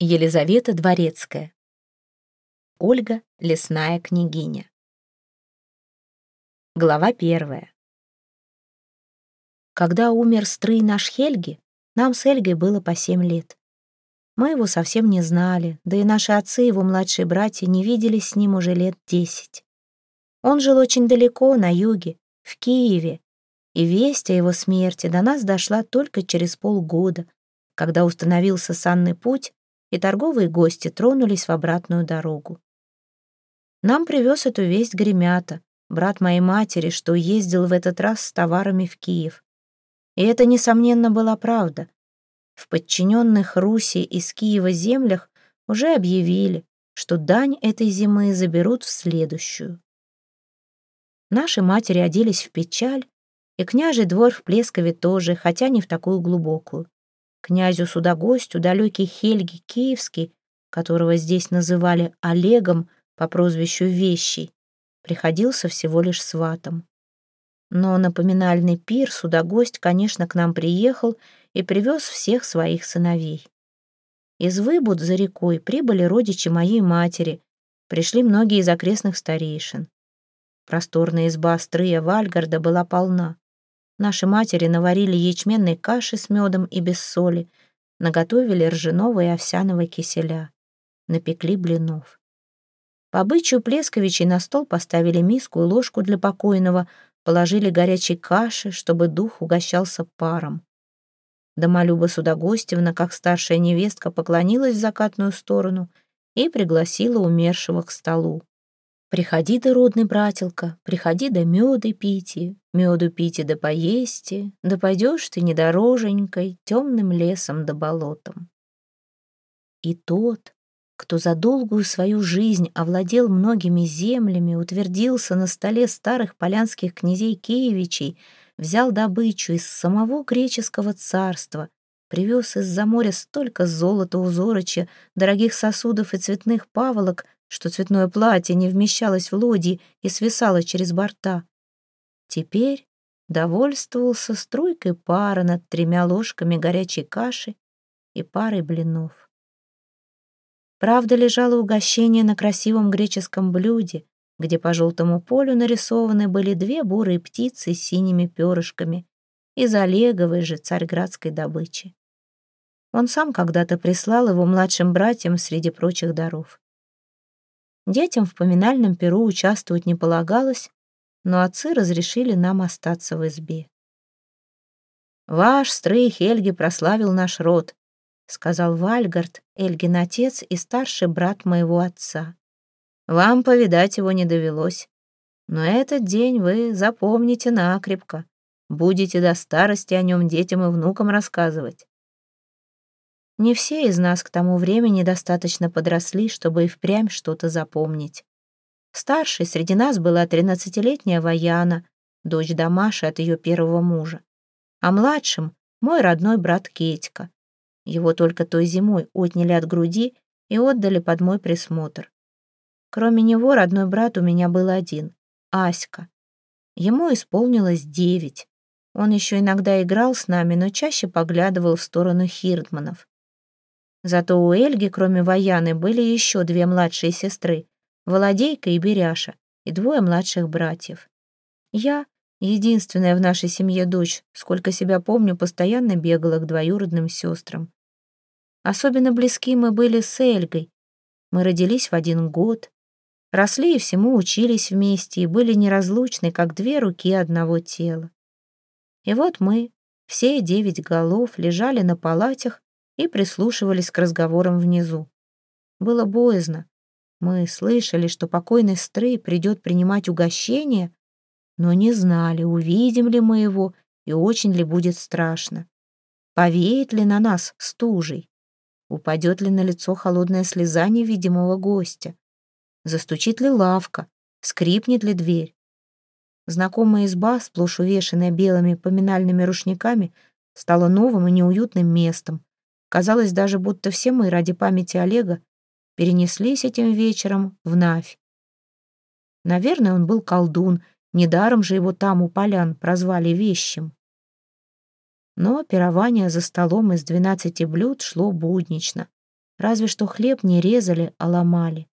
Елизавета Дворецкая. Ольга, лесная княгиня. Глава первая. Когда умер стрый наш Хельги, нам с Эльгой было по семь лет. Мы его совсем не знали, да и наши отцы, его младшие братья, не виделись с ним уже лет десять. Он жил очень далеко, на юге, в Киеве, и весть о его смерти до нас дошла только через полгода, когда установился санный путь и торговые гости тронулись в обратную дорогу. Нам привез эту весть Гремята, брат моей матери, что ездил в этот раз с товарами в Киев. И это, несомненно, была правда. В подчиненных Руси из Киева землях уже объявили, что дань этой зимы заберут в следующую. Наши матери оделись в печаль, и княжий двор в Плескове тоже, хотя не в такую глубокую. Князю Судогостю далекий Хельги Киевский, которого здесь называли Олегом по прозвищу Вещий, приходился всего лишь сватом. Но на поминальный пир Судогость, конечно, к нам приехал и привез всех своих сыновей. Из Выбуд за рекой прибыли родичи моей матери, пришли многие из окрестных старейшин. Просторная изба Стрыя Вальгарда была полна. Наши матери наварили ячменной каши с медом и без соли, наготовили ржаного и овсяного киселя, напекли блинов. По обычаю Плесковичей на стол поставили миску и ложку для покойного, положили горячей каши, чтобы дух угощался паром. Домолюба Судогостевна, как старшая невестка, поклонилась в закатную сторону и пригласила умершего к столу. Приходи ты, родный братилка, приходи да меды пити, меду пити да поести, да пойдешь ты недороженькой темным лесом да болотом. И тот, кто за долгую свою жизнь овладел многими землями, утвердился на столе старых полянских князей Киевичей, взял добычу из самого греческого царства, привез из-за моря столько золота, узороча, дорогих сосудов и цветных паволок, что цветное платье не вмещалось в лодии и свисало через борта. Теперь довольствовался струйкой пара над тремя ложками горячей каши и парой блинов. Правда, лежало угощение на красивом греческом блюде, где по желтому полю нарисованы были две бурые птицы с синими перышками из Олеговой же царьградской добычи. Он сам когда-то прислал его младшим братьям среди прочих даров. Детям в поминальном перу участвовать не полагалось, но отцы разрешили нам остаться в избе. «Ваш стрей Хельги прославил наш род», — сказал Вальгард, Эльгин отец и старший брат моего отца. «Вам повидать его не довелось, но этот день вы запомните накрепко, будете до старости о нем детям и внукам рассказывать. Не все из нас к тому времени достаточно подросли, чтобы и впрямь что-то запомнить. Старшей среди нас была тринадцатилетняя Ваяна, дочь Дамаши от ее первого мужа. А младшим — мой родной брат Кетька. Его только той зимой отняли от груди и отдали под мой присмотр. Кроме него родной брат у меня был один — Аська. Ему исполнилось девять. Он еще иногда играл с нами, но чаще поглядывал в сторону Хирдманов. Зато у Эльги, кроме Ваяны, были еще две младшие сестры — Володейка и Беряша, и двое младших братьев. Я, единственная в нашей семье дочь, сколько себя помню, постоянно бегала к двоюродным сестрам. Особенно близки мы были с Эльгой. Мы родились в один год, росли и всему учились вместе и были неразлучны, как две руки одного тела. И вот мы, все девять голов, лежали на палатях и прислушивались к разговорам внизу. Было боязно. Мы слышали, что покойный Стрей придет принимать угощение, но не знали, увидим ли мы его и очень ли будет страшно. Повеет ли на нас стужей? Упадет ли на лицо холодная слеза невидимого гостя? Застучит ли лавка? Скрипнет ли дверь? Знакомая изба, сплошь увешанная белыми поминальными рушниками, стала новым и неуютным местом, Казалось даже, будто все мы ради памяти Олега перенеслись этим вечером в Навь. Наверное, он был колдун, недаром же его там у полян прозвали вещим. Но пирование за столом из двенадцати блюд шло буднично. разве что хлеб не резали, а ломали.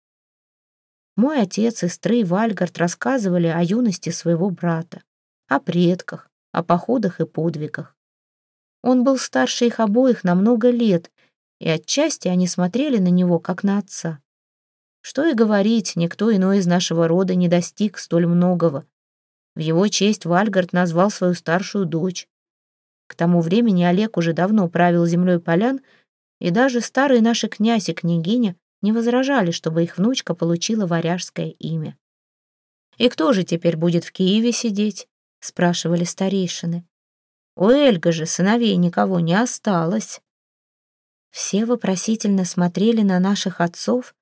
Мой отец и Стрый Вальгард рассказывали о юности своего брата, о предках, о походах и подвигах. Он был старше их обоих на много лет, и отчасти они смотрели на него, как на отца. Что и говорить, никто иной из нашего рода не достиг столь многого. В его честь Вальгард назвал свою старшую дочь. К тому времени Олег уже давно правил землей полян, и даже старый наши князь и княгиня не возражали, чтобы их внучка получила варяжское имя. «И кто же теперь будет в Киеве сидеть?» — спрашивали старейшины. У Эльга же сыновей никого не осталось. Все вопросительно смотрели на наших отцов,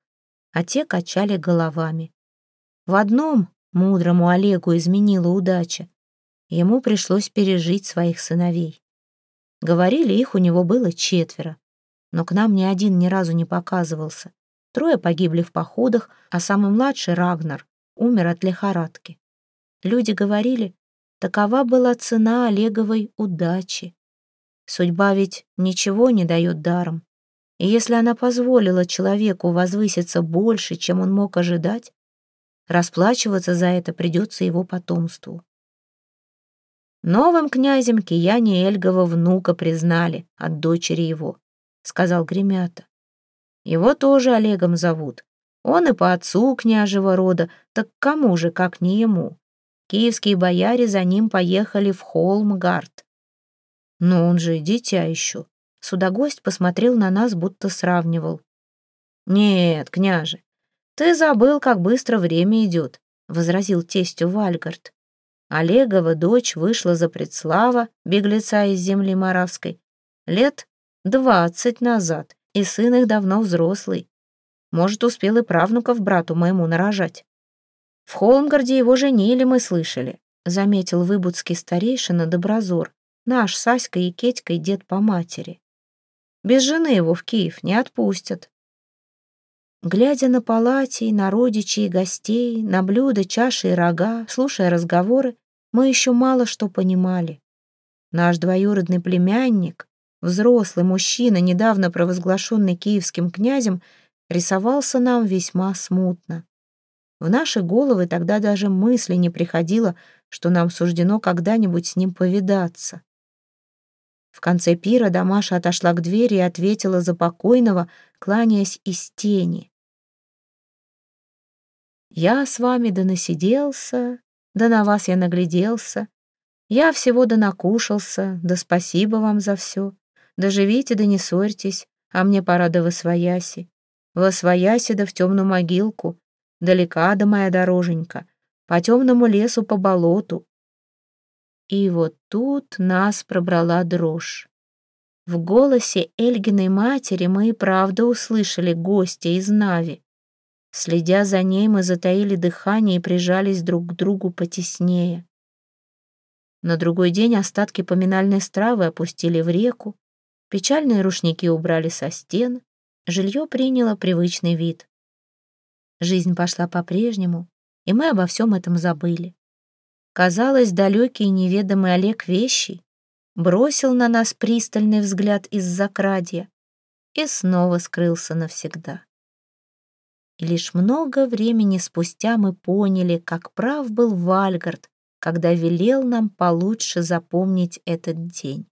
а те качали головами. В одном мудрому Олегу изменила удача. Ему пришлось пережить своих сыновей. Говорили, их у него было четверо, но к нам ни один ни разу не показывался. Трое погибли в походах, а самый младший, Рагнар, умер от лихорадки. Люди говорили, Такова была цена Олеговой удачи. Судьба ведь ничего не дает даром. И если она позволила человеку возвыситься больше, чем он мог ожидать, расплачиваться за это придется его потомству. Новым князем Кияне Эльгова внука признали от дочери его, сказал Гремята. Его тоже Олегом зовут. Он и по отцу княжего рода, так кому же, как не ему? Киевские бояре за ним поехали в Холмгард. Но он же дитя еще. Судогость посмотрел на нас, будто сравнивал. «Нет, княже, ты забыл, как быстро время идет», — возразил тестю Вальгард. Олегова дочь вышла за предслава, беглеца из земли Моравской, лет двадцать назад, и сын их давно взрослый. Может, успел и правнуков брату моему нарожать. В Холмгарде его женили, мы слышали, заметил выбудский старейшина Доброзор, наш Саська и Кетькой дед по матери. Без жены его в Киев не отпустят. Глядя на палатей, на родичей и гостей, на блюда, чаши и рога, слушая разговоры, мы еще мало что понимали. Наш двоюродный племянник, взрослый мужчина, недавно провозглашенный киевским князем, рисовался нам весьма смутно. В наши головы тогда даже мысли не приходило, что нам суждено когда-нибудь с ним повидаться. В конце пира Дамаша отошла к двери и ответила за покойного, кланяясь из тени. «Я с вами да насиделся, да на вас я нагляделся, я всего да накушался, да спасибо вам за все, да живите да не ссорьтесь, а мне пора да восвояси, восвояси да в темную могилку, далека да моя дороженька, по темному лесу, по болоту. И вот тут нас пробрала дрожь. В голосе Эльгиной матери мы и правда услышали гостя из Нави. Следя за ней, мы затаили дыхание и прижались друг к другу потеснее. На другой день остатки поминальной стравы опустили в реку, печальные рушники убрали со стен, жилье приняло привычный вид. Жизнь пошла по-прежнему, и мы обо всем этом забыли. Казалось, далекий и неведомый Олег Вещий бросил на нас пристальный взгляд из-за крадья и снова скрылся навсегда. И лишь много времени спустя мы поняли, как прав был Вальгард, когда велел нам получше запомнить этот день.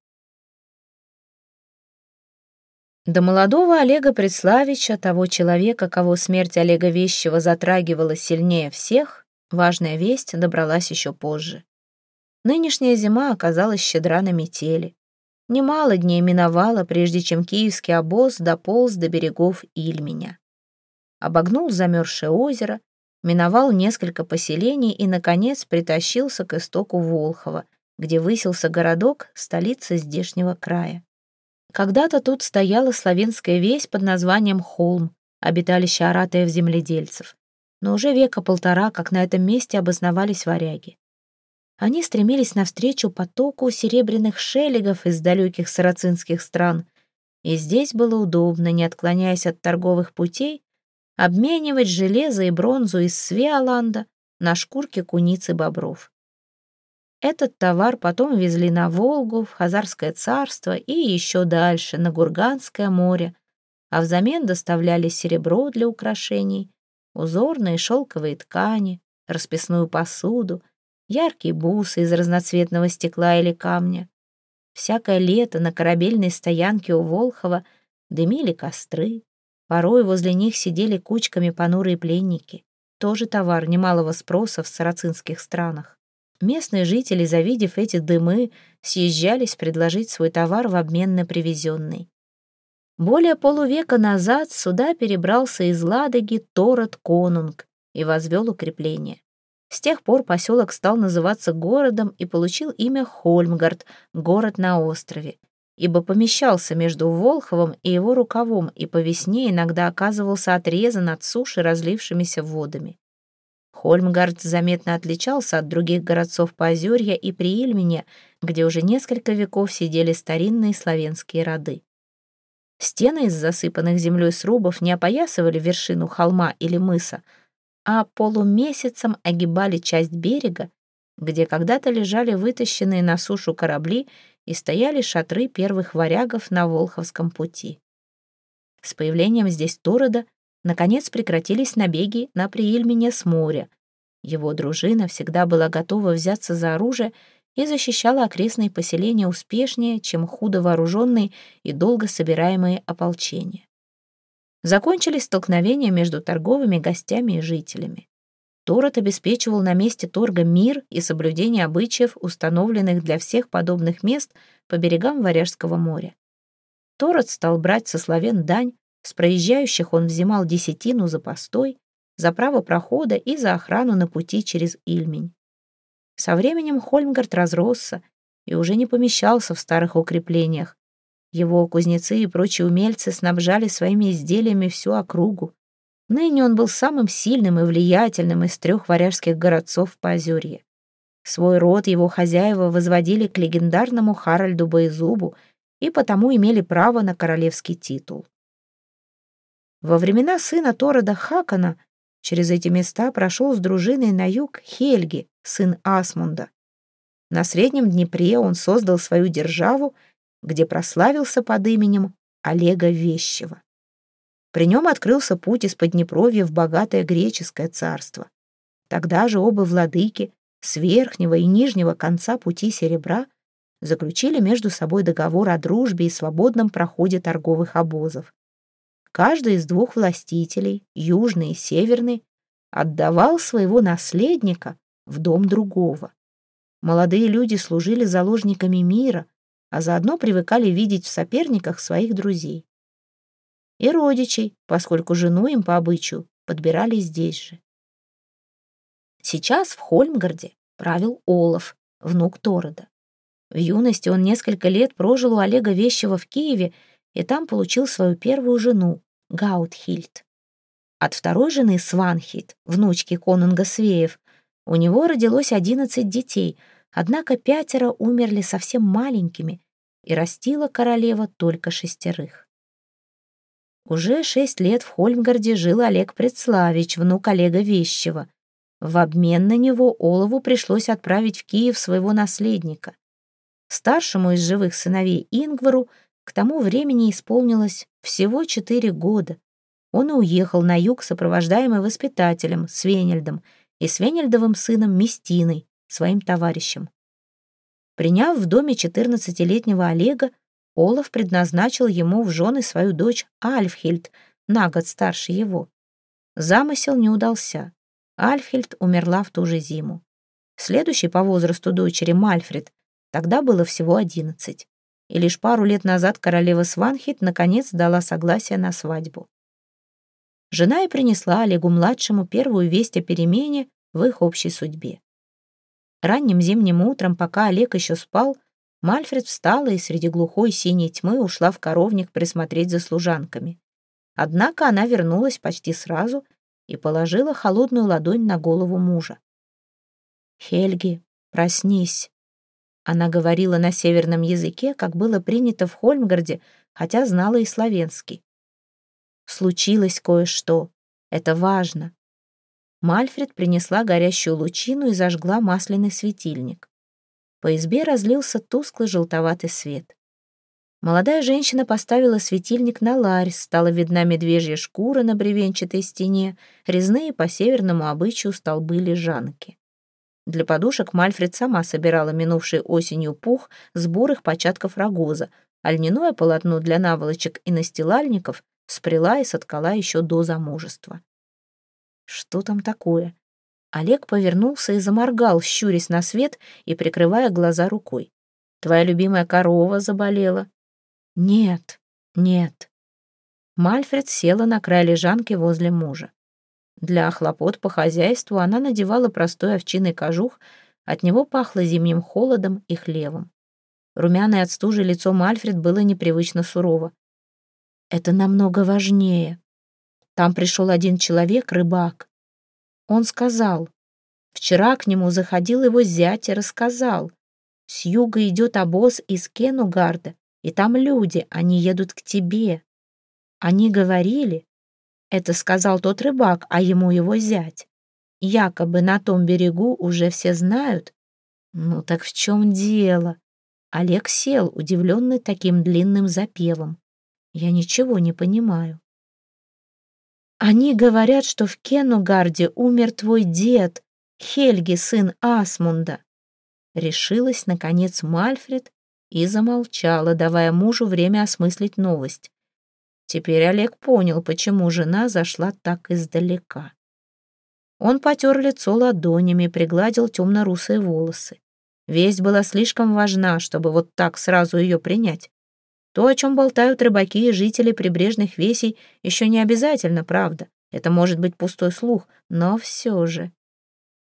До молодого Олега Предславича, того человека, кого смерть Олега Вещего затрагивала сильнее всех, важная весть добралась еще позже. Нынешняя зима оказалась щедра на метели. Немало дней миновало, прежде чем киевский обоз дополз до берегов Ильменя. Обогнул замерзшее озеро, миновал несколько поселений и, наконец, притащился к истоку Волхова, где высился городок, столица здешнего края. Когда-то тут стояла славянская весь под названием Холм, обиталище аратаев земледельцев. Но уже века полтора, как на этом месте обосновались варяги. Они стремились навстречу потоку серебряных шелегов из далеких сарацинских стран, и здесь было удобно, не отклоняясь от торговых путей, обменивать железо и бронзу из Свеоланда на шкурки куниц и бобров. Этот товар потом везли на Волгу, в Хазарское царство и еще дальше, на Гурганское море, а взамен доставляли серебро для украшений, узорные шелковые ткани, расписную посуду, яркие бусы из разноцветного стекла или камня. Всякое лето на корабельной стоянке у Волхова дымили костры, порой возле них сидели кучками понурые пленники. Тоже товар немалого спроса в сарацинских странах. Местные жители, завидев эти дымы, съезжались предложить свой товар в обмен на привезенный. Более полувека назад сюда перебрался из Ладоги Торот Конунг и возвел укрепление. С тех пор поселок стал называться городом и получил имя Хольмгард, город на острове, ибо помещался между Волховом и его рукавом и по весне иногда оказывался отрезан от суши разлившимися водами. Хольмгард заметно отличался от других городцов Поозерья и Приильменя, где уже несколько веков сидели старинные славянские роды. Стены из засыпанных землей срубов не опоясывали вершину холма или мыса, а полумесяцем огибали часть берега, где когда-то лежали вытащенные на сушу корабли и стояли шатры первых варягов на Волховском пути. С появлением здесь Торода наконец прекратились набеги на Приильмене с моря. Его дружина всегда была готова взяться за оружие и защищала окрестные поселения успешнее, чем худо вооруженные и долго собираемые ополчения. Закончились столкновения между торговыми гостями и жителями. Торот обеспечивал на месте торга мир и соблюдение обычаев, установленных для всех подобных мест по берегам Варяжского моря. Торот стал брать со славян дань, с проезжающих он взимал десятину за постой, за право прохода и за охрану на пути через Ильмень. Со временем Хольмгард разросся и уже не помещался в старых укреплениях. Его кузнецы и прочие умельцы снабжали своими изделиями всю округу. Ныне он был самым сильным и влиятельным из трех варяжских городцов по Озерье. Свой род его хозяева возводили к легендарному Харальду Боезубу и потому имели право на королевский титул. Во времена сына Торода Хакана через эти места прошел с дружиной на юг Хельги, сын Асмунда. На Среднем Днепре он создал свою державу, где прославился под именем Олега Вещева. При нем открылся путь из Поднепровья в богатое греческое царство. Тогда же оба владыки с верхнего и нижнего конца пути серебра заключили между собой договор о дружбе и свободном проходе торговых обозов. Каждый из двух властителей, южный и северный, отдавал своего наследника в дом другого. Молодые люди служили заложниками мира, а заодно привыкали видеть в соперниках своих друзей. И родичей, поскольку жену им по обычаю подбирали здесь же. Сейчас в Хольмгарде правил Олаф, внук Торода. В юности он несколько лет прожил у Олега Вещева в Киеве и там получил свою первую жену, Гаутхильд. От второй жены Сванхильд, внучки конунга Свеев, у него родилось одиннадцать детей, однако пятеро умерли совсем маленькими, и растила королева только шестерых. Уже шесть лет в Хольмгарде жил Олег Предславич, внук Олега Вещева. В обмен на него Олову пришлось отправить в Киев своего наследника. Старшему из живых сыновей Ингвару к тому времени исполнилось всего четыре года. Он и уехал на юг, сопровождаемый воспитателем Свенельдом и Свенельдовым сыном Местиной, своим товарищем. Приняв в доме 14-летнего Олега, Олаф предназначил ему в жены свою дочь Альфхильд, на год старше его. Замысел не удался. Альфхильд умерла в ту же зиму. Следующей по возрасту дочери Мальфред, тогда было всего одиннадцать и лишь пару лет назад королева Сванхит наконец дала согласие на свадьбу. Жена и принесла Олегу-младшему первую весть о перемене в их общей судьбе. Ранним зимним утром, пока Олег еще спал, Мальфред встала и среди глухой синей тьмы ушла в коровник присмотреть за служанками. Однако она вернулась почти сразу и положила холодную ладонь на голову мужа. «Хельги, проснись!» Она говорила на северном языке, как было принято в Хольмгарде, хотя знала и славянский. Случилось кое-что. Это важно. Мальфред принесла горящую лучину и зажгла масляный светильник. По избе разлился тусклый желтоватый свет. Молодая женщина поставила светильник на ларь, стала видна медвежья шкура на бревенчатой стене, резные по северному обычаю столбы лежанки. Для подушек Мальфред сама собирала минувшей осенью пух с бурых початков рогоза, а льняное полотно для наволочек и настилальников спряла и соткала еще до замужества. Что там такое? Олег повернулся и заморгал, щурясь на свет и прикрывая глаза рукой. «Твоя любимая корова заболела?» «Нет, нет». Мальфред села на край лежанки возле мужа. Для хлопот по хозяйству она надевала простой овчиный кожух, от него пахло зимним холодом и хлевом. Румяное от стужи лицо Мальфред было непривычно сурово. «Это намного важнее. Там пришел один человек, рыбак. Он сказал, вчера к нему заходил его зять и рассказал, с юга идет обоз из Кенугарда, и там люди, они едут к тебе. Они говорили, это сказал тот рыбак, а ему его зять. Якобы на том берегу уже все знают. Ну так в чем дело? Олег сел, удивленный таким длинным запевом. Я ничего не понимаю. Они говорят, что в Кенугарде умер твой дед, Хельги, сын Асмунда. Решилась, наконец, Мальфред и замолчала, давая мужу время осмыслить новость. Теперь Олег понял, почему жена зашла так издалека. Он потер лицо ладонями, пригладил темно-русые волосы. Весть была слишком важна, чтобы вот так сразу ее принять. То, о чем болтают рыбаки и жители прибрежных весей, еще не обязательно правда. Это может быть пустой слух, но все же.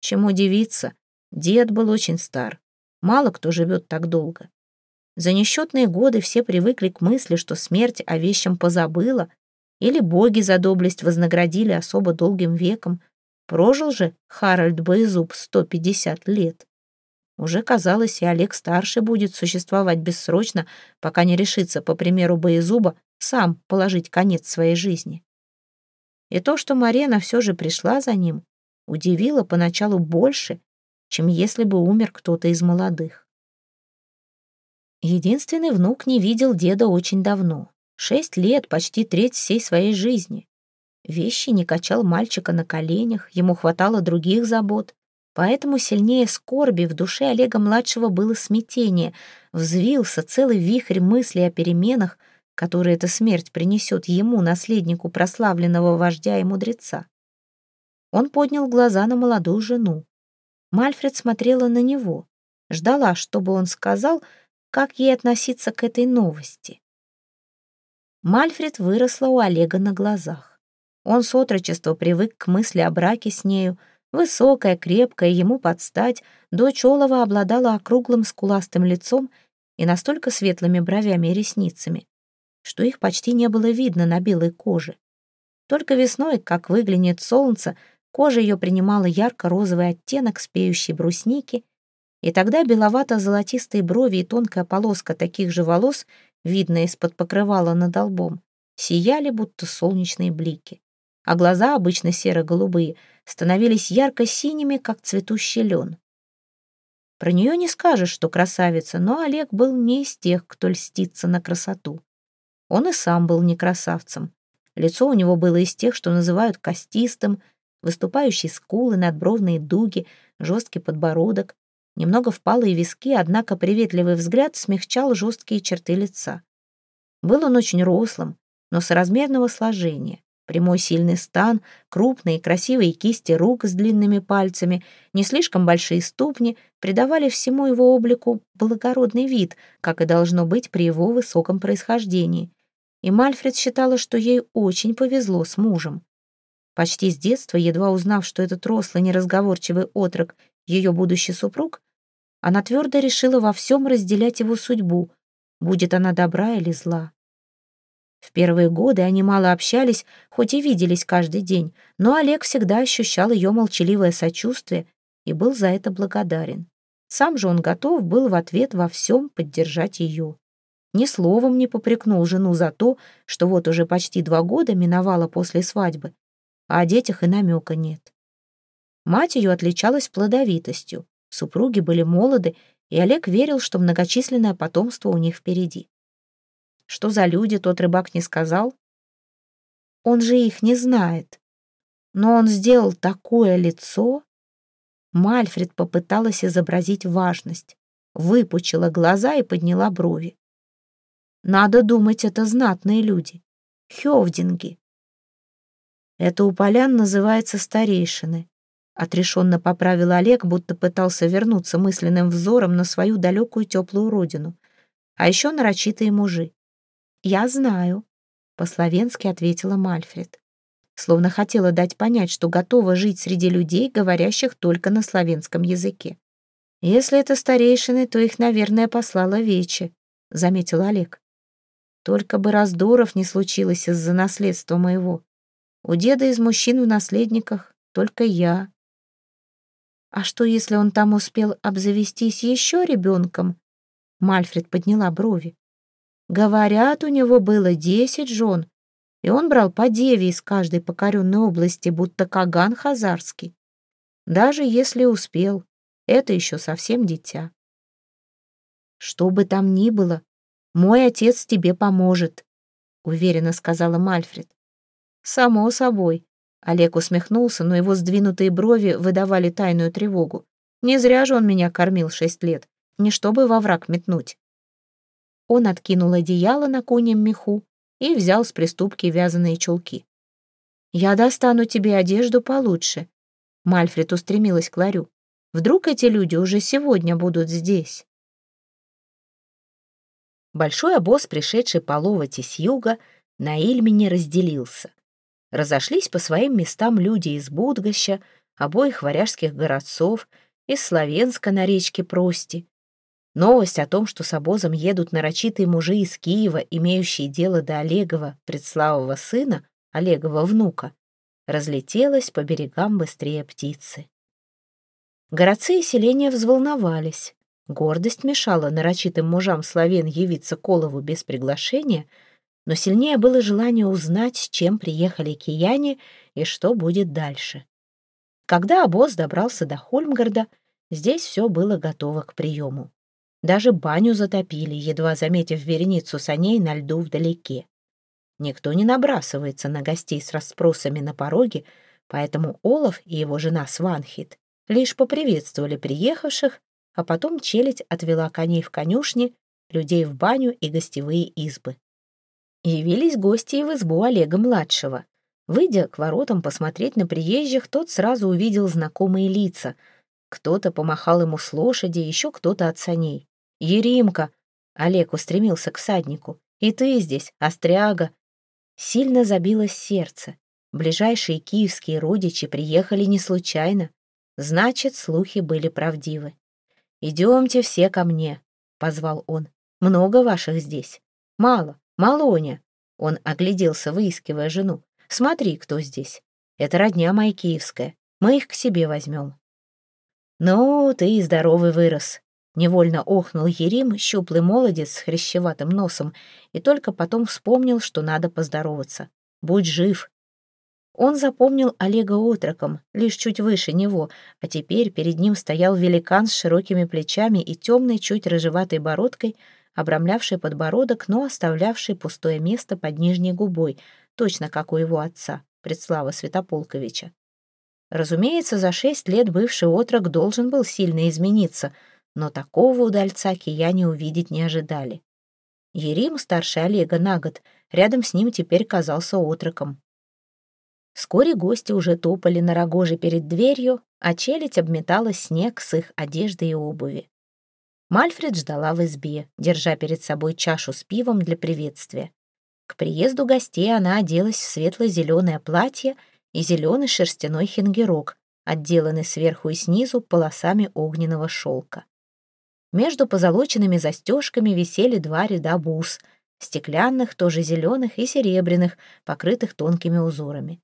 Чему удивиться? Дед был очень стар. Мало кто живет так долго. За несчетные годы все привыкли к мысли, что смерть о вещем позабыла, или боги за доблесть вознаградили особо долгим веком. Прожил же Харальд Боезуб 150 лет. Уже казалось, и Олег старший будет существовать бессрочно, пока не решится, по примеру Боезуба, сам положить конец своей жизни. И то, что Марена все же пришла за ним, удивило поначалу больше, чем если бы умер кто-то из молодых. Единственный внук не видел деда очень давно. Шесть лет, почти треть всей своей жизни. Вещи не качал мальчика на коленях, ему хватало других забот. Поэтому сильнее скорби в душе Олега-младшего было смятение. Взвился целый вихрь мыслей о переменах, которые эта смерть принесет ему, наследнику прославленного вождя и мудреца. Он поднял глаза на молодую жену. Мальфред смотрела на него, ждала, чтобы он сказал, как ей относиться к этой новости. Мальфред выросла у Олега на глазах. Он с отрочества привык к мысли о браке с нею. Высокая, крепкая, ему подстать, дочь Олова обладала округлым скуластым лицом и настолько светлыми бровями и ресницами, что их почти не было видно на белой коже. Только весной, как выглянет солнце, кожа ее принимала ярко-розовый оттенок спеющей брусники — и тогда беловато-золотистые брови и тонкая полоска таких же волос, видная из-под покрывала над лбом, сияли, будто солнечные блики. А глаза, обычно серо-голубые, становились ярко-синими, как цветущий лен. Про нее не скажешь, что красавица, но Олег был не из тех, кто льстится на красоту. Он и сам был не красавцем. Лицо у него было из тех, что называют костистым, выступающие скулы, надбровные дуги, жесткий подбородок, Немного впалые виски, однако приветливый взгляд смягчал жесткие черты лица. Был он очень рослым, но соразмерного сложения. Прямой сильный стан, крупные красивые кисти рук с длинными пальцами, не слишком большие ступни придавали всему его облику благородный вид, как и должно быть при его высоком происхождении. И Мальфред считала, что ей очень повезло с мужем. Почти с детства, едва узнав, что этот рослый неразговорчивый отрок — ее будущий супруг, она твердо решила во всем разделять его судьбу, будет она добра или зла. В первые годы они мало общались, хоть и виделись каждый день, но Олег всегда ощущал ее молчаливое сочувствие и был за это благодарен. Сам же он готов был в ответ во всем поддержать ее. Ни словом не попрекнул жену за то, что вот уже почти два года миновало после свадьбы, а о детях и намека нет. Мать ее отличалась плодовитостью. Супруги были молоды, и Олег верил, что многочисленное потомство у них впереди. Что за люди, тот рыбак не сказал. Он же их не знает. Но он сделал такое лицо. Мальфред попыталась изобразить важность, выпучила глаза и подняла брови. Надо думать, это знатные люди. Хёвдинги. Это у полян называется старейшины. Отрешенно поправил Олег, будто пытался вернуться мысленным взором на свою далекую теплую родину. А еще нарочитые мужи. «Я знаю», — по-словенски ответила Мальфред. Словно хотела дать понять, что готова жить среди людей, говорящих только на славянском языке. «Если это старейшины, то их, наверное, послала Вече», — заметил Олег. «Только бы раздоров не случилось из-за наследства моего. У деда из мужчин в наследниках только я. А что, если он там успел обзавестись еще ребенком? Мальфред подняла брови. Говорят, у него было десять жен, и он брал по деве из каждой покоренной области, будто Каган Хазарский. Даже если успел, это еще совсем дитя. Что бы там ни было, мой отец тебе поможет, уверенно сказала Мальфред. Само собой, Олег усмехнулся, но его сдвинутые брови выдавали тайную тревогу. Не зря же он меня кормил шесть лет, не чтобы во враг метнуть. Он откинул одеяло на конем меху и взял с приступки вязаные чулки. «Я достану тебе одежду получше». Мальфред устремилась к ларю. «Вдруг эти люди уже сегодня будут здесь?» Большой обоз, пришедший половать из юга, на Ильмине разделился. Разошлись по своим местам люди из Будгоща, обоих варяжских городцов, из Словенска на речке Прости. Новость о том, что с обозом едут нарочитые мужи из Киева, имеющие дело до Олегова, предславого сына, Олегова внука, разлетелась по берегам быстрее птицы. Городцы и селения взволновались. Гордость мешала нарочитым мужам славен явиться Колову без приглашения — но сильнее было желание узнать, с чем приехали кияне и что будет дальше. Когда обоз добрался до Хольмгарда, здесь все было готово к приему. Даже баню затопили, едва заметив вереницу саней на льду вдалеке. Никто не набрасывается на гостей с расспросами на пороге, поэтому Олаф и его жена Сванхит лишь поприветствовали приехавших, а потом челядь отвела коней в конюшни, людей в баню и гостевые избы. Явились гости и в избу Олега-младшего. Выйдя к воротам посмотреть на приезжих, тот сразу увидел знакомые лица. Кто-то помахал ему с лошади, еще кто-то от саней. «Еримка!» — Олег устремился к всаднику. «И ты здесь, остряга!» Сильно забилось сердце. Ближайшие киевские родичи приехали не случайно. Значит, слухи были правдивы. «Идемте все ко мне», — позвал он. «Много ваших здесь. Мало, «Малоня!» — он огляделся, выискивая жену. «Смотри, кто здесь. Это родня моя киевская. Мы их к себе возьмем». «Ну, ты и здоровый вырос», — невольно охнул Ерим, щуплый молодец с хрящеватым носом, и только потом вспомнил, что надо поздороваться. «Будь жив!» Он запомнил Олега отроком, лишь чуть выше него, а теперь перед ним стоял великан с широкими плечами и темной, чуть рыжеватой бородкой — обрамлявший подбородок, но оставлявший пустое место под нижней губой, точно как у его отца, Предслава Святополковича. Разумеется, за шесть лет бывший отрок должен был сильно измениться, но такого удальца кияне увидеть не ожидали. Ерим, старше Олега на год, рядом с ним теперь казался отроком. Вскоре гости уже топали на рогоже перед дверью, а челядь обметала снег с их одежды и обуви. Мальфред ждала в избе, держа перед собой чашу с пивом для приветствия. К приезду гостей она оделась в светло-зеленое платье и зеленый шерстяной хингерок, отделанный сверху и снизу полосами огненного шелка. Между позолоченными застежками висели два ряда бус, стеклянных, тоже зеленых и серебряных, покрытых тонкими узорами.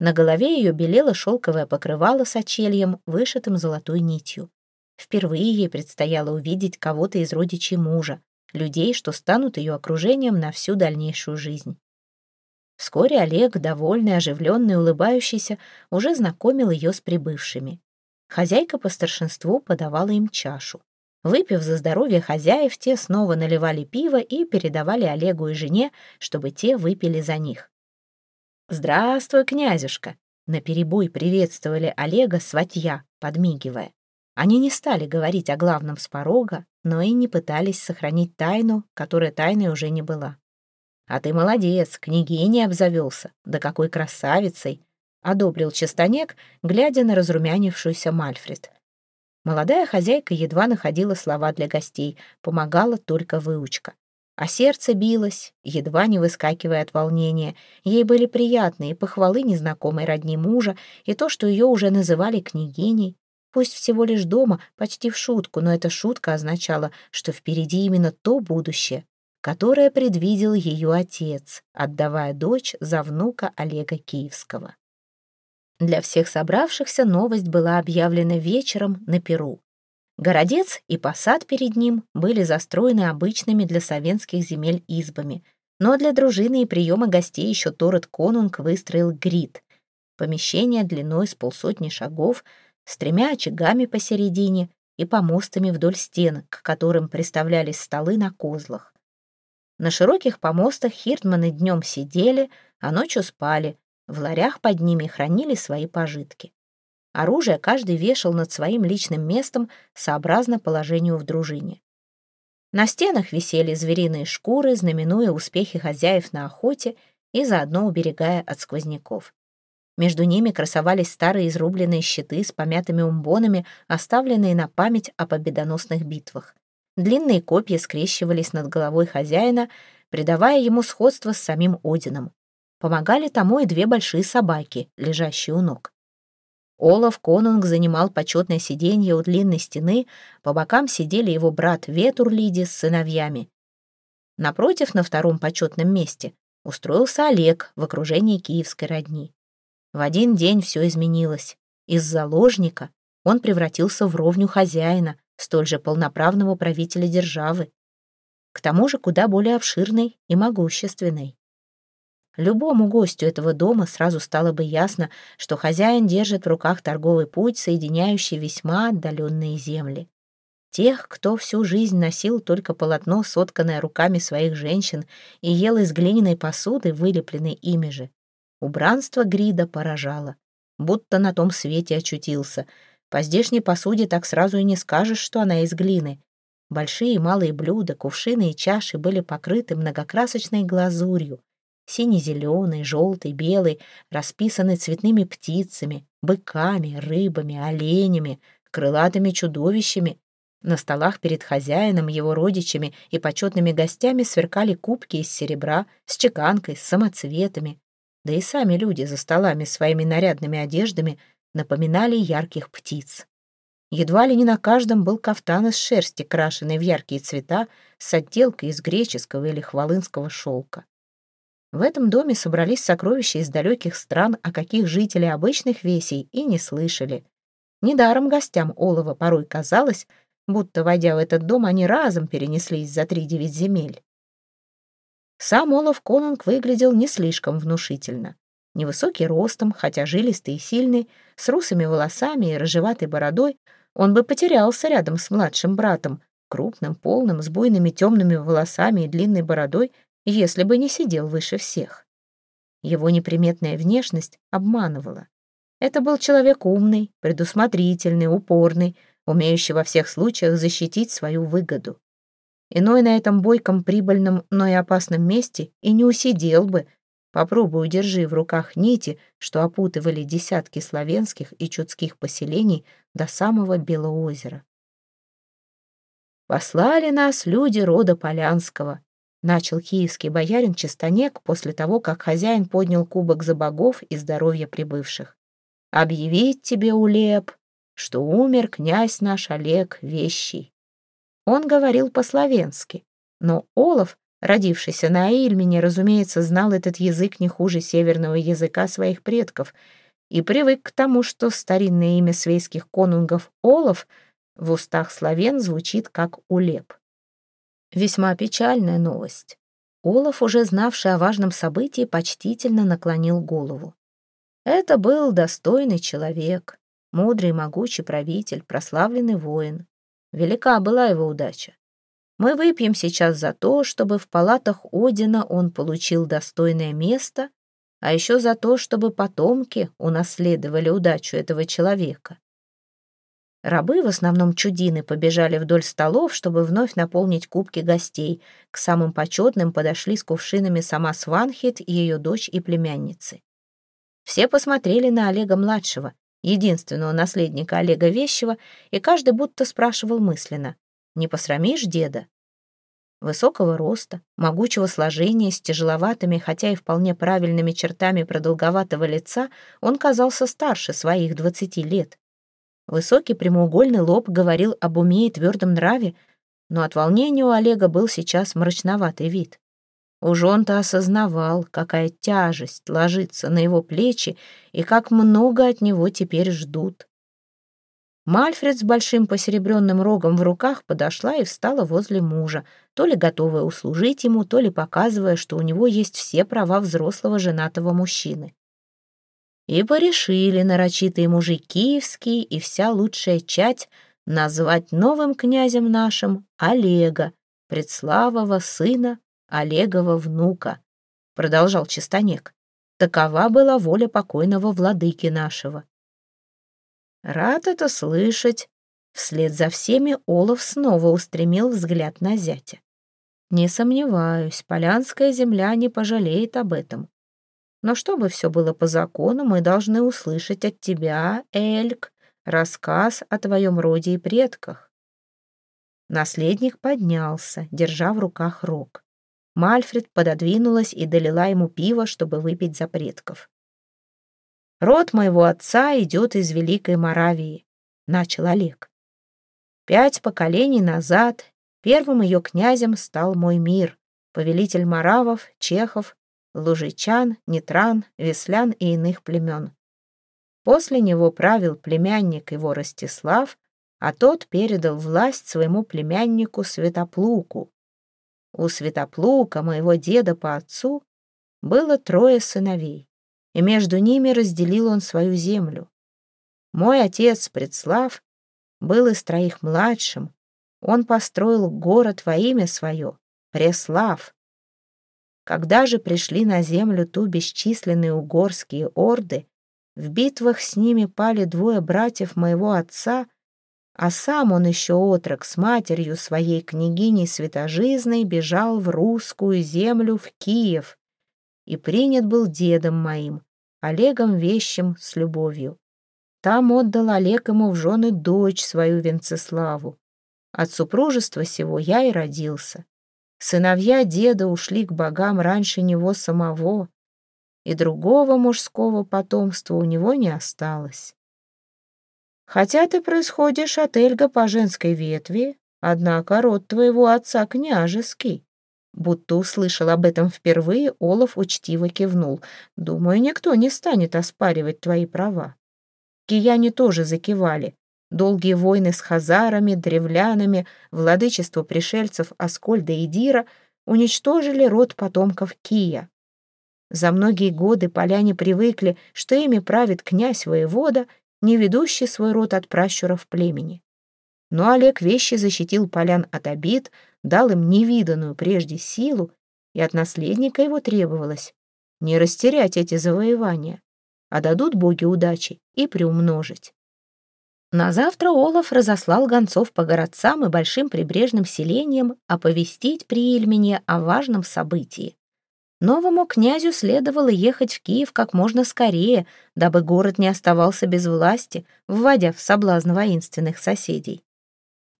На голове ее белело шелковое покрывало с очельем, вышитым золотой нитью. Впервые ей предстояло увидеть кого-то из родичей мужа, людей, что станут ее окружением на всю дальнейшую жизнь. Вскоре Олег, довольный, оживленный, улыбающийся, уже знакомил ее с прибывшими. Хозяйка по старшинству подавала им чашу. Выпив за здоровье хозяев, те снова наливали пиво и передавали Олегу и жене, чтобы те выпили за них. «Здравствуй, князюшка!» Наперебой приветствовали Олега сватья, подмигивая. Они не стали говорить о главном с порога, но и не пытались сохранить тайну, которая тайной уже не была. «А ты молодец, княгиней обзавелся, да какой красавицей!» — одобрил Чистонек, глядя на разрумянившуюся Мальфред. Молодая хозяйка едва находила слова для гостей, помогала только выучка. А сердце билось, едва не выскакивая от волнения. Ей были приятны и похвалы незнакомой родни мужа, и то, что ее уже называли княгиней. Пусть всего лишь дома, почти в шутку, но эта шутка означала, что впереди именно то будущее, которое предвидел ее отец, отдавая дочь за внука Олега Киевского. Для всех собравшихся новость была объявлена вечером на Перу. Городец и посад перед ним были застроены обычными для совенских земель избами, но для дружины и приема гостей еще Торет Конунг выстроил грид. Помещение длиной с полсотни шагов, с тремя очагами посередине и помостами вдоль стен, к которым приставлялись столы на козлах. На широких помостах хиртманы днем сидели, а ночью спали, в ларях под ними хранили свои пожитки. Оружие каждый вешал над своим личным местом сообразно положению в дружине. На стенах висели звериные шкуры, знаменуя успехи хозяев на охоте и заодно уберегая от сквозняков. Между ними красовались старые изрубленные щиты с помятыми умбонами, оставленные на память о победоносных битвах. Длинные копья скрещивались над головой хозяина, придавая ему сходство с самим Одином. Помогали тому и две большие собаки, лежащие у ног. Олаф Конунг занимал почетное сиденье у длинной стены, по бокам сидели его брат Ветурлиди с сыновьями. Напротив, на втором почетном месте, устроился Олег в окружении киевской родни. В один день все изменилось. Из заложника он превратился в ровню хозяина, столь же полноправного правителя державы. К тому же куда более обширной и могущественной. Любому гостю этого дома сразу стало бы ясно, что хозяин держит в руках торговый путь, соединяющий весьма отдаленные земли. Тех, кто всю жизнь носил только полотно, сотканное руками своих женщин, и ел из глиняной посуды, вылепленной ими же. Убранство Грида поражало, будто на том свете очутился. По здешней посуде так сразу и не скажешь, что она из глины. Большие и малые блюда, кувшины и чаши были покрыты многокрасочной глазурью, сине-зеленый, желтый, белый, расписанный цветными птицами, быками, рыбами, оленями, крылатыми чудовищами. На столах перед хозяином, его родичами и почетными гостями сверкали кубки из серебра с чеканкой, с самоцветами. Да и сами люди за столами своими нарядными одеждами напоминали ярких птиц. Едва ли не на каждом был кафтан из шерсти, крашенный в яркие цвета, с отделкой из греческого или хвалынского шелка. В этом доме собрались сокровища из далеких стран, о каких жители обычных весей и не слышали. Недаром гостям Олова порой казалось, будто, войдя в этот дом, они разом перенеслись за три девять земель. Сам Олаф Конунг выглядел не слишком внушительно. Невысокий ростом, хотя жилистый и сильный, с русыми волосами и рыжеватой бородой, он бы потерялся рядом с младшим братом, крупным, полным, с буйными темными волосами и длинной бородой, если бы не сидел выше всех. Его неприметная внешность обманывала. Это был человек умный, предусмотрительный, упорный, умеющий во всех случаях защитить свою выгоду. Иной на этом бойком, прибыльном, но и опасном месте и не усидел бы. Попробуй удержи в руках нити, что опутывали десятки славянских и чудских поселений до самого Белого озера. Послали нас люди рода Полянского, Начал киевский боярин Чистонек после того, как хозяин поднял кубок за богов и здоровье прибывших. «Объявить тебе, Улеп, что умер князь наш Олег Вещий». Он говорил по-словенски, но Олаф, родившийся на Ильмине, разумеется, знал этот язык не хуже северного языка своих предков и привык к тому, что старинное имя свейских конунгов Олаф в устах славян звучит как Улеп. Весьма печальная новость. Олаф, уже знавший о важном событии, почтительно наклонил голову. Это был достойный человек, мудрый могучий правитель, прославленный воин. Велика была его удача. Мы выпьем сейчас за то, чтобы в палатах Одина он получил достойное место, а еще за то, чтобы потомки унаследовали удачу этого человека. Рабы, в основном чудины, побежали вдоль столов, чтобы вновь наполнить кубки гостей. К самым почетным подошли с кувшинами сама Сванхит, ее дочь и племянницы. Все посмотрели на Олега-младшего, единственного наследника Олега Вещего, и каждый будто спрашивал мысленно, «Не посрамишь деда?» Высокого роста, могучего сложения, с тяжеловатыми, хотя и вполне правильными чертами продолговатого лица, он казался старше своих двадцати лет. Высокий прямоугольный лоб говорил об уме и твердом нраве, но от волнения у Олега был сейчас мрачноватый вид. Уж он-то осознавал, какая тяжесть ложится на его плечи и как много от него теперь ждут. Мальфред с большим посеребренным рогом в руках подошла и встала возле мужа, то ли готовая услужить ему, то ли показывая, что у него есть все права взрослого женатого мужчины. И порешили нарочитые мужи киевские и вся лучшая чать назвать новым князем нашим Олега, предславого сына Олегова внука, продолжал Чистонек. Такова была воля покойного владыки нашего. Рад это слышать. Вслед за всеми Олаф снова устремил взгляд на зятя. Не сомневаюсь, Полянская земля не пожалеет об этом. Но чтобы все было по закону, мы должны услышать от тебя, Эльк, рассказ о твоем роде и предках. Наследник поднялся, держа в руках рог. Мальфред пододвинулась и долила ему пиво, чтобы выпить за предков. «Род моего отца идет из Великой Моравии», — начал Олег. «Пять поколений назад первым ее князем стал мой мир, повелитель маравов, чехов, лужичан, нетран, веслян и иных племен. После него правил племянник его Ростислав, а тот передал власть своему племяннику Святоплуку. У Святоплука, моего деда по отцу, было трое сыновей, и между ними разделил он свою землю. Мой отец, Предслав, был из троих младшим, он построил город во имя свое, Преслав, когда же пришли на землю ту бесчисленные угорские орды, в битвах с ними пали двое братьев моего отца, а сам он еще отрок с матерью своей княгиней Святожизной бежал в русскую землю в Киев и принят был дедом моим, Олегом Вещим с любовью. Там отдал Олег ему в жены дочь свою Венцеславу. От супружества сего я и родился. Сыновья деда ушли к богам раньше него самого, и другого мужского потомства у него не осталось. Хотя ты происходишь от Эльга по женской ветви, однако род твоего отца княжеский. Будто услышал об этом впервые, Олаф учтиво кивнул. Думаю, никто не станет оспаривать твои права. Кияне тоже закивали. Долгие войны с хазарами, древлянами, владычество пришельцев Аскольда и Дира уничтожили род потомков Кия. За многие годы поляне привыкли, что ими правит князь-воевода, не ведущий свой род от пращуров племени. Но Олег вещи защитил полян от обид, дал им невиданную прежде силу, и от наследника его требовалось не растерять эти завоевания, а дадут боги удачи и приумножить. На завтра Олаф разослал гонцов по городцам и большим прибрежным селениям оповестить при Ильмене о важном событии. Новому князю следовало ехать в Киев как можно скорее, дабы город не оставался без власти, вводя в соблазн воинственных соседей.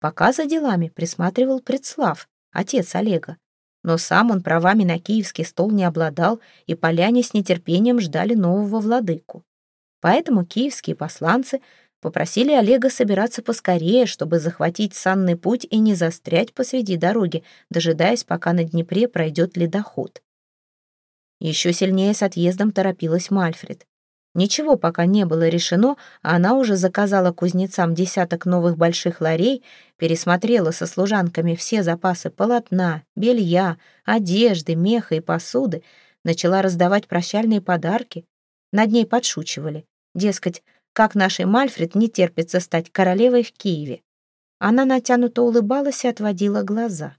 Пока за делами присматривал Предслав, отец Олега. Но сам он правами на киевский стол не обладал, и поляне с нетерпением ждали нового владыку. Поэтому киевские посланцы — Попросили Олега собираться поскорее, чтобы захватить санный путь и не застрять посреди дороги, дожидаясь, пока на Днепре пройдет ледоход. Еще сильнее с отъездом торопилась Мальфред. Ничего пока не было решено, а она уже заказала кузнецам десяток новых больших ларей, пересмотрела со служанками все запасы полотна, белья, одежды, меха и посуды, начала раздавать прощальные подарки. Над ней подшучивали. Дескать, как нашей Мальфред не терпится стать королевой в Киеве. Она натянуто улыбалась и отводила глаза.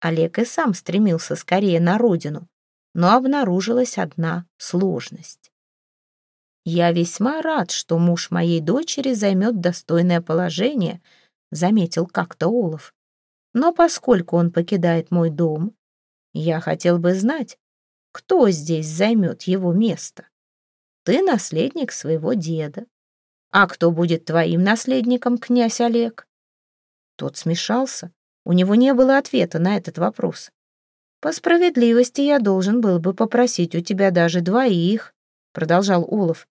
Олег и сам стремился скорее на родину, но обнаружилась одна сложность. «Я весьма рад, что муж моей дочери займет достойное положение», заметил как-то Олов. «Но поскольку он покидает мой дом, я хотел бы знать, кто здесь займет его место. Ты наследник своего деда. А кто будет твоим наследником, князь Олег?» Тот смешался, у него не было ответа на этот вопрос. «По справедливости я должен был бы попросить у тебя даже двоих», продолжал Олов.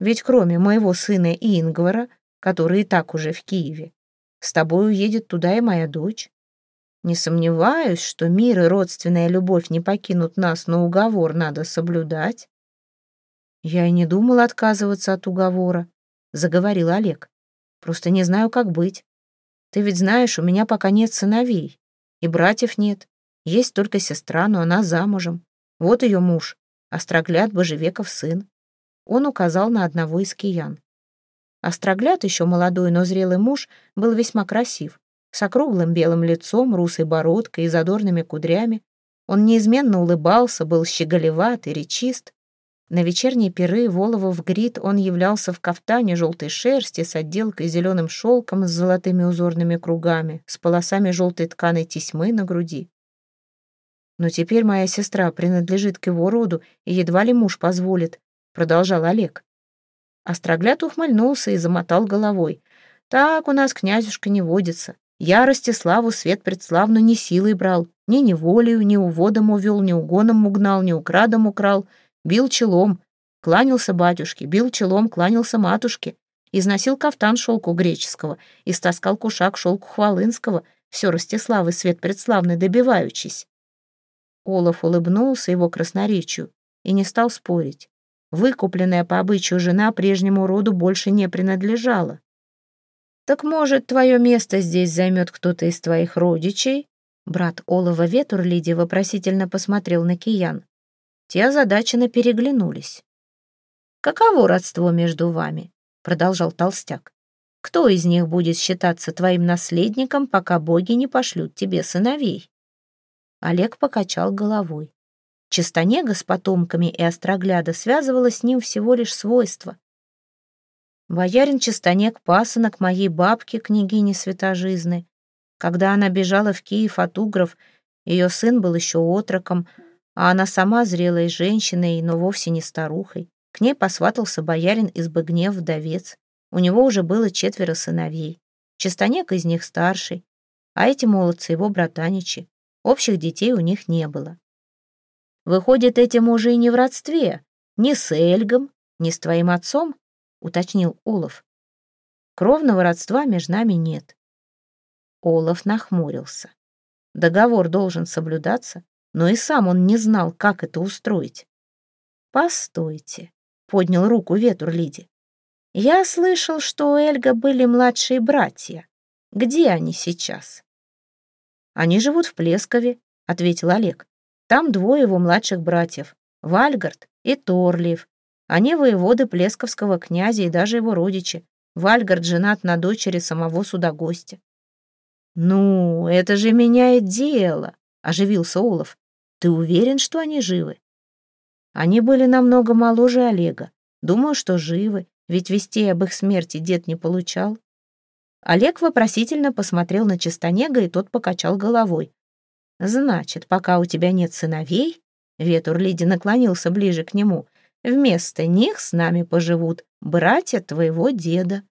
«Ведь кроме моего сына Ингвара, который и так уже в Киеве, с тобой уедет туда и моя дочь. Не сомневаюсь, что мир и родственная любовь не покинут нас, но уговор надо соблюдать». «Я и не думал отказываться от уговора», — заговорил Олег. «Просто не знаю, как быть. Ты ведь знаешь, у меня пока нет сыновей. И братьев нет. Есть только сестра, но она замужем. Вот ее муж, Острогляд Божевеков сын. Он указал на одного из киян. Острогляд, еще молодой, но зрелый муж, был весьма красив, с округлым белым лицом, русой бородкой и задорными кудрями. Он неизменно улыбался, был щеголеват и речист. На вечерние пиры Волова в грит он являлся в кафтане желтой шерсти с отделкой зеленым шелком с золотыми узорными кругами, с полосами желтой тканой тесьмы на груди. «Но теперь моя сестра принадлежит к его роду, и едва ли муж позволит», — продолжал Олег. Острогляд ухмыльнулся и замотал головой. «Так у нас князюшка не водится. Я Ростиславу свет предславно не силой брал, ни неволею, ни уводом увел, ни угоном угнал, ни украдом украл» бил челом, кланялся батюшке, бил челом, кланялся матушке, износил кафтан шелку греческого, истаскал кушак шелку хвалынского, все Ростиславы свет предславный добиваючись. Олаф улыбнулся его красноречию и не стал спорить. Выкупленная по обычаю жена прежнему роду больше не принадлежала. «Так, может, твое место здесь займет кто-то из твоих родичей?» Брат Олова Ветурлиди вопросительно посмотрел на Киян. Те озадаченно переглянулись. «Каково родство между вами?» — продолжал Толстяк. «Кто из них будет считаться твоим наследником, пока боги не пошлют тебе сыновей?» Олег покачал головой. Чистонега с потомками и острогляда связывала с ним всего лишь свойства. Боярин Чистонег пасынок моей бабки, княгини Святожизны. Когда она бежала в Киев от угров, ее сын был еще отроком — а она сама зрелой женщиной, но вовсе не старухой. К ней посватался боярин из Быгнев вдовец. У него уже было четверо сыновей. Чистонек из них старший, а эти молодцы его братаничи. Общих детей у них не было. Выходит, эти мужи не в родстве, ни с Эльгом, ни с твоим отцом, уточнил Олаф. Кровного родства между нами нет. Олаф нахмурился. Договор должен соблюдаться, но и сам он не знал, как это устроить. «Постойте», — поднял руку ветур Лиди. «Я слышал, что у Эльга были младшие братья. Где они сейчас?» «Они живут в Плескове», — ответил Олег. «Там двое его младших братьев, Вальгард и Торлиев. Они воеводы Плесковского князя и даже его родичи. Вальгард женат на дочери самого судогостя». «Ну, это же меняет дело», — оживился Олаф. Ты уверен, что они живы? Они были намного моложе Олега. Думаю, что живы, ведь вестей об их смерти дед не получал. Олег вопросительно посмотрел на Чистонега, и тот покачал головой. «Значит, пока у тебя нет сыновей...» Ветур Лиди наклонился ближе к нему. «Вместо них с нами поживут братья твоего деда».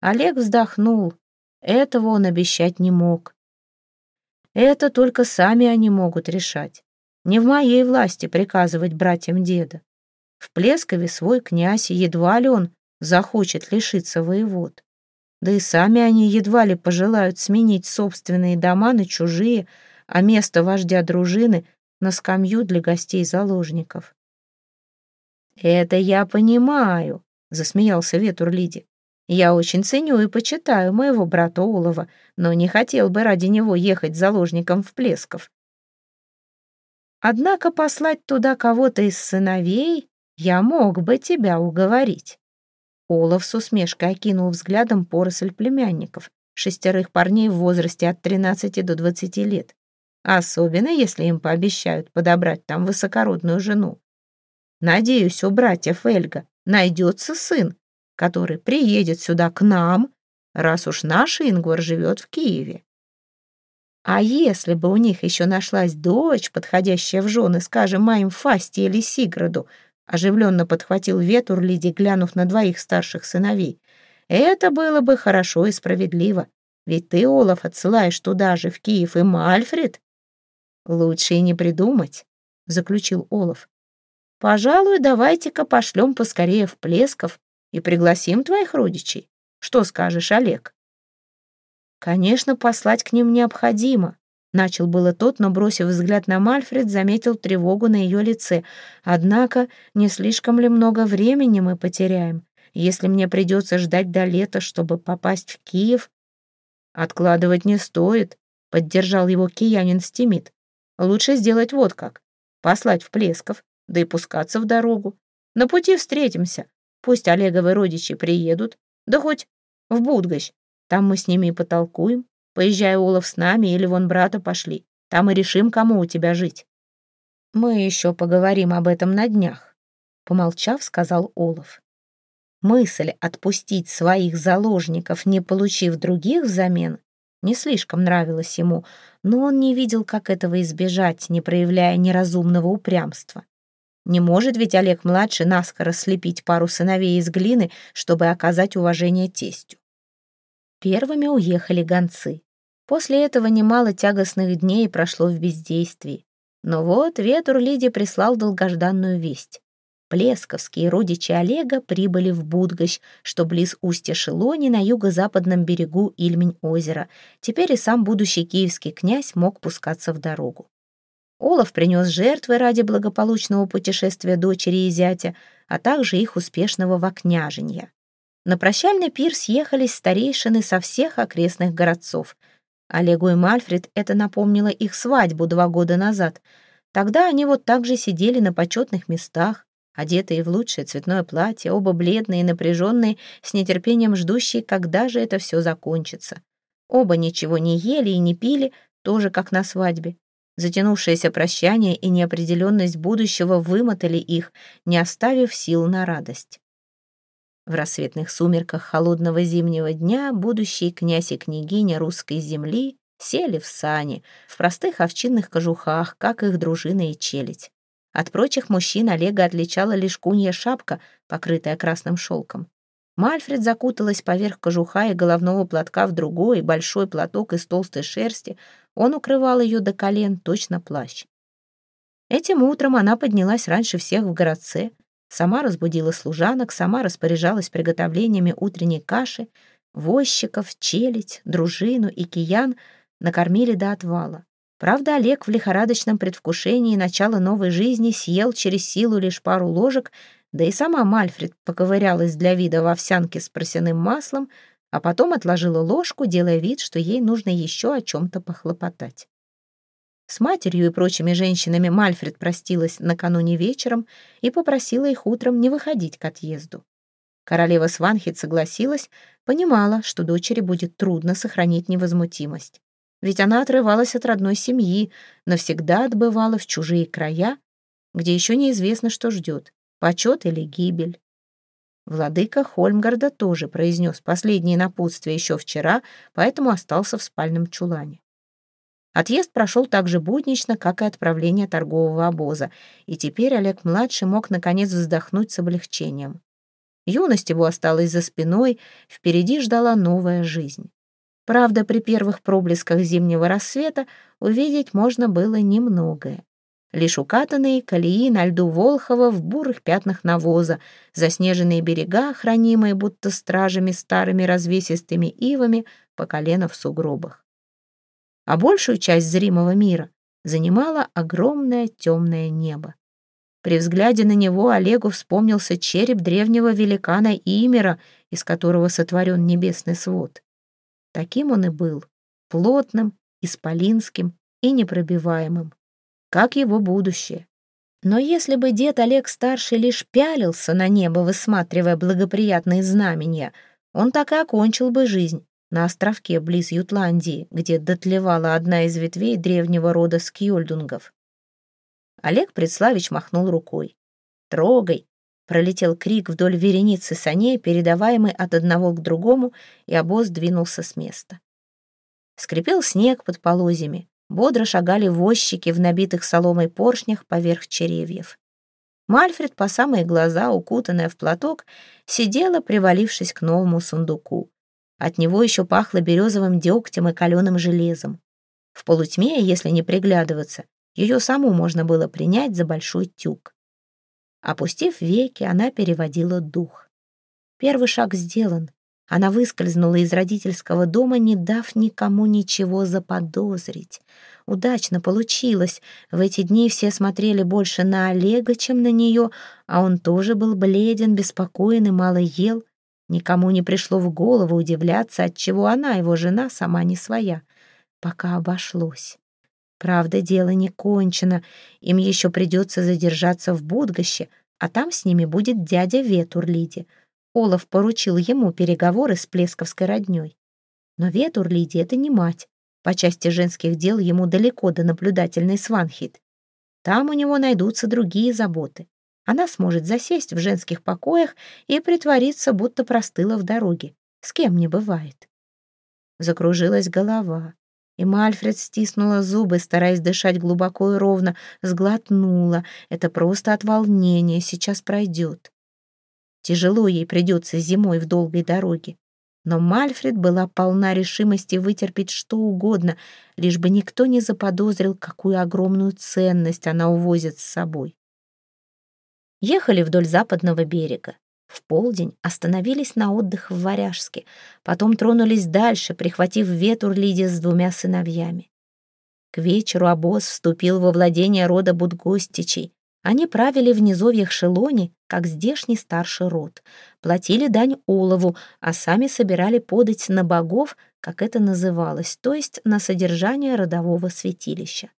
Олег вздохнул. Этого он обещать не мог. Это только сами они могут решать. Не в моей власти приказывать братьям деда. В Плескове свой князь, едва ли он захочет лишиться воевод. Да и сами они едва ли пожелают сменить собственные дома на чужие, а место вождя дружины на скамью для гостей-заложников. «Это я понимаю», — засмеялся Ветур Лиди. Я очень ценю и почитаю моего брата Олова, но не хотел бы ради него ехать заложником в Плесков. Однако послать туда кого-то из сыновей я мог бы тебя уговорить. Олов с усмешкой окинул взглядом поросль племянников. шестерых парней в возрасте от 13 до 20 лет. Особенно, если им пообещают подобрать там высокородную жену. Надеюсь, у братьев Эльга найдется сын, который приедет сюда к нам, раз уж наш Ингвар живет в Киеве. А если бы у них еще нашлась дочь, подходящая в жены, скажем, моим Фасти или Сиграду, оживленно подхватил ветур Лиди, глянув на двоих старших сыновей, это было бы хорошо и справедливо. Ведь ты, Олаф, отсылаешь туда же, в Киев, и Мальфред. Лучше и не придумать, заключил Олаф. Пожалуй, давайте-ка пошлем поскорее в Плесков и пригласим твоих родичей. Что скажешь, Олег? Конечно, послать к ним необходимо. Начал было тот, но, бросив взгляд на Мальфред, заметил тревогу на ее лице. Однако, не слишком ли много времени мы потеряем, если мне придется ждать до лета, чтобы попасть в Киев? Откладывать не стоит, поддержал его киянин Стимит. Лучше сделать вот как. Послать в Плесков, да и пускаться в дорогу. На пути встретимся. Пусть Олеговы родичи приедут, да хоть в Будгощ, там мы с ними и потолкуем. Поезжай, Олаф, с нами или вон брата пошли. Там и решим, кому у тебя жить. Мы еще поговорим об этом на днях, помолчав, сказал Олаф. Мысль отпустить своих заложников, не получив других взамен, не слишком нравилась ему, но он не видел, как этого избежать, не проявляя неразумного упрямства. Не может ведь Олег-младший наскоро слепить пару сыновей из глины, чтобы оказать уважение тестю. Первыми уехали гонцы. После этого немало тягостных дней прошло в бездействии. Но вот ветер Лиди прислал долгожданную весть. Плесковские родичи Олега прибыли в Будгощ, что близ устья Шелони на юго-западном берегу Ильмень-озера. Теперь и сам будущий киевский князь мог пускаться в дорогу. Олаф принес жертвы ради благополучного путешествия дочери и зятя, а также их успешного вокняженья. На прощальный пир съехались старейшины со всех окрестных городцов. Олегу и Мальфред это напомнило их свадьбу два года назад. Тогда они вот так же сидели на почетных местах, одетые в лучшее цветное платье, оба бледные и напряженные, с нетерпением ждущие, когда же это все закончится. Оба ничего не ели и не пили, тоже как на свадьбе. Затянувшееся прощание и неопределенность будущего вымотали их, не оставив сил на радость. В рассветных сумерках холодного зимнего дня будущий князь и княгиня русской земли сели в сани, в простых овчинных кожухах, как их дружина и челядь. От прочих мужчин Олега отличала лишь кунья шапка, покрытая красным шелком. Мальфред закуталась поверх кожуха и головного платка в другой, большой платок из толстой шерсти. Он укрывал ее до колен, точно плащ. Этим утром она поднялась раньше всех в городце, Сама разбудила служанок, сама распоряжалась приготовлениями утренней каши, возчиков, челядь, дружину и киян накормили до отвала. Правда, Олег в лихорадочном предвкушении начала новой жизни съел через силу лишь пару ложек, да и сама Мальфред поковырялась для вида в овсянке с просяным маслом, а потом отложила ложку, делая вид, что ей нужно еще о чем-то похлопотать. С матерью и прочими женщинами Мальфред простилась накануне вечером и попросила их утром не выходить к отъезду. Королева Сванхит согласилась, понимала, что дочери будет трудно сохранить невозмутимость. Ведь она отрывалась от родной семьи, навсегда отбывала в чужие края, где еще неизвестно, что ждет — почет или гибель. Владыка Хольмгарда тоже произнес последние напутствия еще вчера, поэтому остался в спальном чулане. Отъезд прошел так же буднично, как и отправление торгового обоза, и теперь Олег-младший мог наконец вздохнуть с облегчением. Юность его осталась за спиной, впереди ждала новая жизнь. Правда, при первых проблесках зимнего рассвета увидеть можно было немногое. Лишь укатанные колеи на льду Волхова в бурых пятнах навоза, заснеженные берега, хранимые будто стражами старыми развесистыми ивами по колено в сугробах а большую часть зримого мира занимало огромное темное небо. При взгляде на него Олегу вспомнился череп древнего великана Имера, из которого сотворен небесный свод. Таким он и был, плотным, исполинским и непробиваемым, как его будущее. Но если бы дед Олег-старший лишь пялился на небо, высматривая благоприятные знамения, он так и окончил бы жизнь, на островке близ Ютландии, где дотлевала одна из ветвей древнего рода скьольдунгов. Олег Предславич махнул рукой. «Трогай!» — пролетел крик вдоль вереницы саней, передаваемый от одного к другому, и обоз двинулся с места. Скрипел снег под полозьями, бодро шагали возчики в набитых соломой поршнях поверх черевьев. Мальфред по самые глаза, укутанная в платок, сидела, привалившись к новому сундуку. От него еще пахло березовым дегтем и каленым железом. В полутьме, если не приглядываться, ее саму можно было принять за большой тюк. Опустив веки, она переводила дух. Первый шаг сделан. Она выскользнула из родительского дома, не дав никому ничего заподозрить. Удачно получилось. В эти дни все смотрели больше на Олега, чем на нее, а он тоже был бледен, беспокоен и мало ел. Никому не пришло в голову удивляться, отчего она, его жена, сама не своя. Пока обошлось. Правда, дело не кончено. Им еще придется задержаться в Будгоще, а там с ними будет дядя Ветурлиди. Олаф поручил ему переговоры с Плесковской родней. Но Ветурлиди — это не мать. По части женских дел ему далеко до наблюдательной Сванхит. Там у него найдутся другие заботы. Она сможет засесть в женских покоях и притвориться, будто простыла в дороге. С кем не бывает. Закружилась голова. И Мальфред стиснула зубы, стараясь дышать глубоко и ровно, сглотнула. Это просто от волнения, сейчас пройдет. Тяжело ей придется зимой в долгой дороге. Но Мальфред была полна решимости вытерпеть что угодно, лишь бы никто не заподозрил, какую огромную ценность она увозит с собой. Ехали вдоль западного берега. В полдень остановились на отдых в Варяжске, потом тронулись дальше, прихватив ветур Лидия с двумя сыновьями. К вечеру обоз вступил во владение рода Будгостичей. Они правили в низовьях Шелони, как здешний старший род, платили дань Олову, а сами собирали подать на богов, как это называлось, то есть на содержание родового святилища.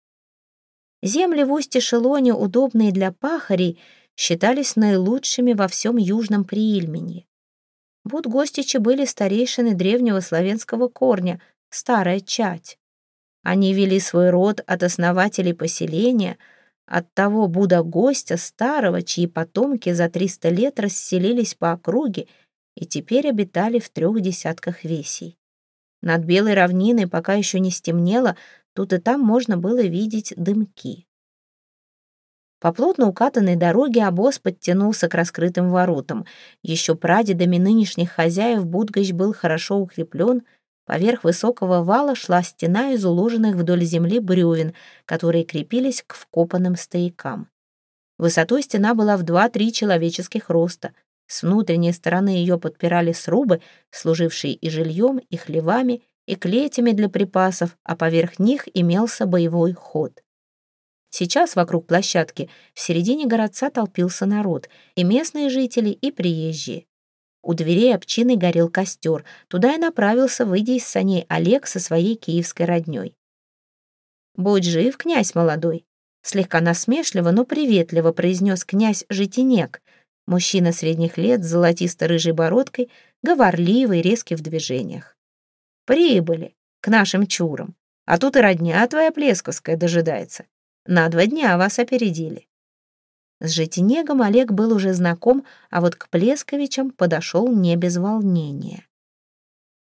Земли в устье Шелони, удобные для пахарей, считались наилучшими во всем Южном Приильмене. Будгостичи были старейшины древнего славянского корня, старая чать. Они вели свой род от основателей поселения, от того Буда-гостя старого, чьи потомки за 300 лет расселились по округе и теперь обитали в трех десятках весей. Над белой равниной пока еще не стемнело, тут и там можно было видеть дымки. По плотно укатанной дороге обоз подтянулся к раскрытым воротам. Еще прадедами нынешних хозяев Будгощ был хорошо укреплен. Поверх высокого вала шла стена из уложенных вдоль земли бревен, которые крепились к вкопанным стоякам. Высотой стена была в два-три человеческих роста. С внутренней стороны ее подпирали срубы, служившие и жильем, и хлевами, и клетями для припасов, а поверх них имелся боевой ход. Сейчас вокруг площадки в середине городца толпился народ, и местные жители, и приезжие. У дверей общины горел костер, туда и направился, выйдя из саней, Олег со своей киевской роднёй. «Будь жив, князь молодой!» Слегка насмешливо, но приветливо произнес князь Житинек, мужчина средних лет с золотисто-рыжей бородкой, говорливый, резкий в движениях. «Прибыли к нашим чурам, а тут и родня твоя плесковская дожидается. На два дня вас опередили. С Житинегом Олег был уже знаком, а вот к Плесковичам подошел не без волнения.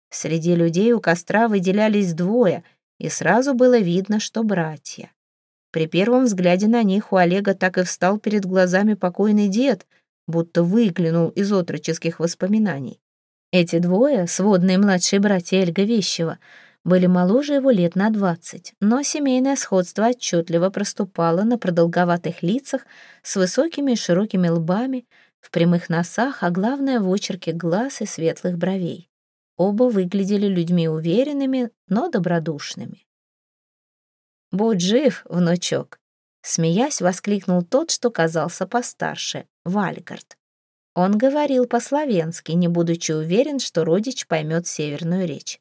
Среди людей у костра выделялись двое, и сразу было видно, что братья. При первом взгляде на них у Олега так и встал перед глазами покойный дед, будто выглянул из отроческих воспоминаний. Эти двое, сводные младшие братья Эльга Вещева, были моложе его лет на двадцать, но семейное сходство отчетливо проступало на продолговатых лицах с высокими и широкими лбами, в прямых носах, а главное в очерке глаз и светлых бровей. Оба выглядели людьми уверенными, но добродушными. «Будь жив, внучок!» Смеясь, воскликнул тот, что казался постарше, Вальгард. Он говорил по-словенски, не будучи уверен, что родич поймет северную речь.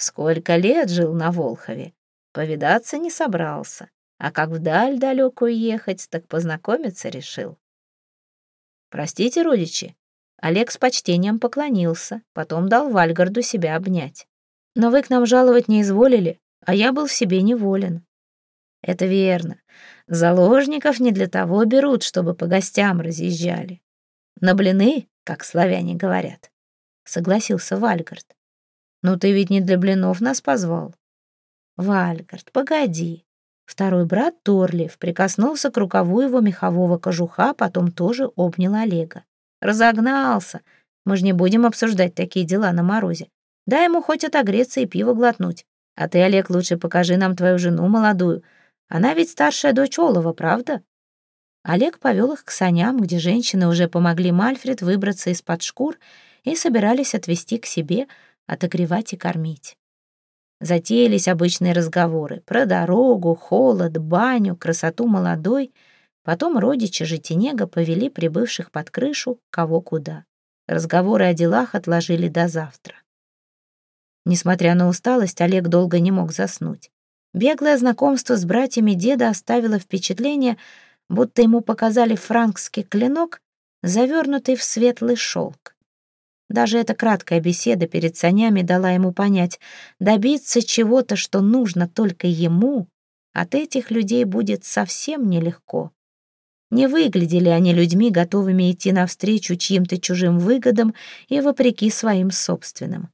Сколько лет жил на Волхове. Повидаться не собрался, а как вдаль далекую ехать, так познакомиться решил. Простите, родичи. Олег с почтением поклонился, потом дал Вальгарду себя обнять. Но вы к нам жаловать не изволили, а я был в себе неволен. Это верно. Заложников не для того берут, чтобы по гостям разъезжали. На блины, как славяне говорят, согласился Вальгард. Ну ты ведь не для блинов нас позвал. Вальгард, погоди. Второй брат Торлиев прикоснулся к рукаву его мехового кожуха, потом тоже обнял Олега. Разогнался. Мы же не будем обсуждать такие дела на морозе. Дай ему хоть отогреться и пиво глотнуть. А ты, Олег, лучше покажи нам твою жену молодую. Она ведь старшая дочь Олова, правда?» Олег повел их к саням, где женщины уже помогли Мальфред выбраться из-под шкур и собирались отвезти к себе, отогревать и кормить. Затеялись обычные разговоры про дорогу, холод, баню, красоту молодой. Потом родичи Житинега повели прибывших под крышу кого куда. Разговоры о делах отложили до завтра. Несмотря на усталость, Олег долго не мог заснуть. Беглое знакомство с братьями деда оставило впечатление, будто ему показали франкский клинок, завернутый в светлый шелк. Даже эта краткая беседа перед санями дала ему понять, добиться чего-то, что нужно только ему, от этих людей будет совсем нелегко. Не выглядели они людьми, готовыми идти навстречу чьим-то чужим выгодам и вопреки своим собственным.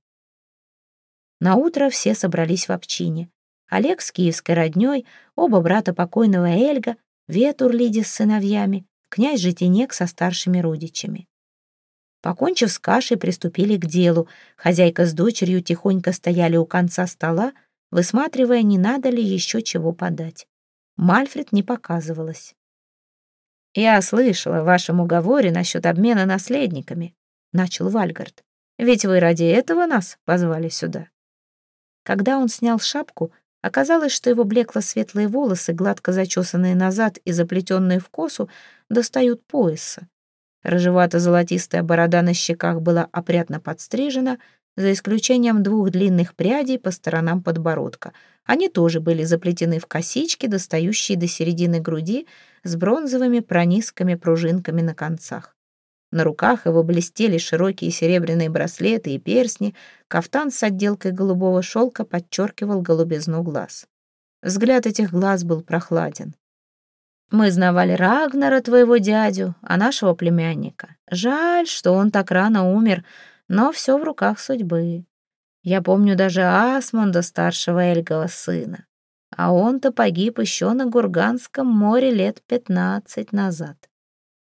На утро все собрались в общине. Олег с киевской роднёй, оба брата покойного Эльга, Ветур Лиди с сыновьями, князь Житинек со старшими родичами. Покончив с кашей, приступили к делу. Хозяйка с дочерью тихонько стояли у конца стола, высматривая, не надо ли еще чего подать. Мальфред не показывалась. «Я слышала о вашем уговоре насчет обмена наследниками», — начал Вальгард. «Ведь вы ради этого нас позвали сюда». Когда он снял шапку, оказалось, что его блекло-светлые волосы, гладко зачесанные назад и заплетенные в косу, достают пояса. Рыжевато-золотистая борода на щеках была опрятно подстрижена, за исключением двух длинных прядей по сторонам подбородка. Они тоже были заплетены в косички, достающие до середины груди, с бронзовыми пронизкими пружинками на концах. На руках его блестели широкие серебряные браслеты и персни, кафтан с отделкой голубого шелка подчеркивал голубизну глаз. Взгляд этих глаз был прохладен. «Мы знавали Рагнара, твоего дядю, а нашего племянника. Жаль, что он так рано умер, но все в руках судьбы. Я помню даже Асмунда, старшего Эльгова сына. А он-то погиб еще на Гурганском море лет пятнадцать назад.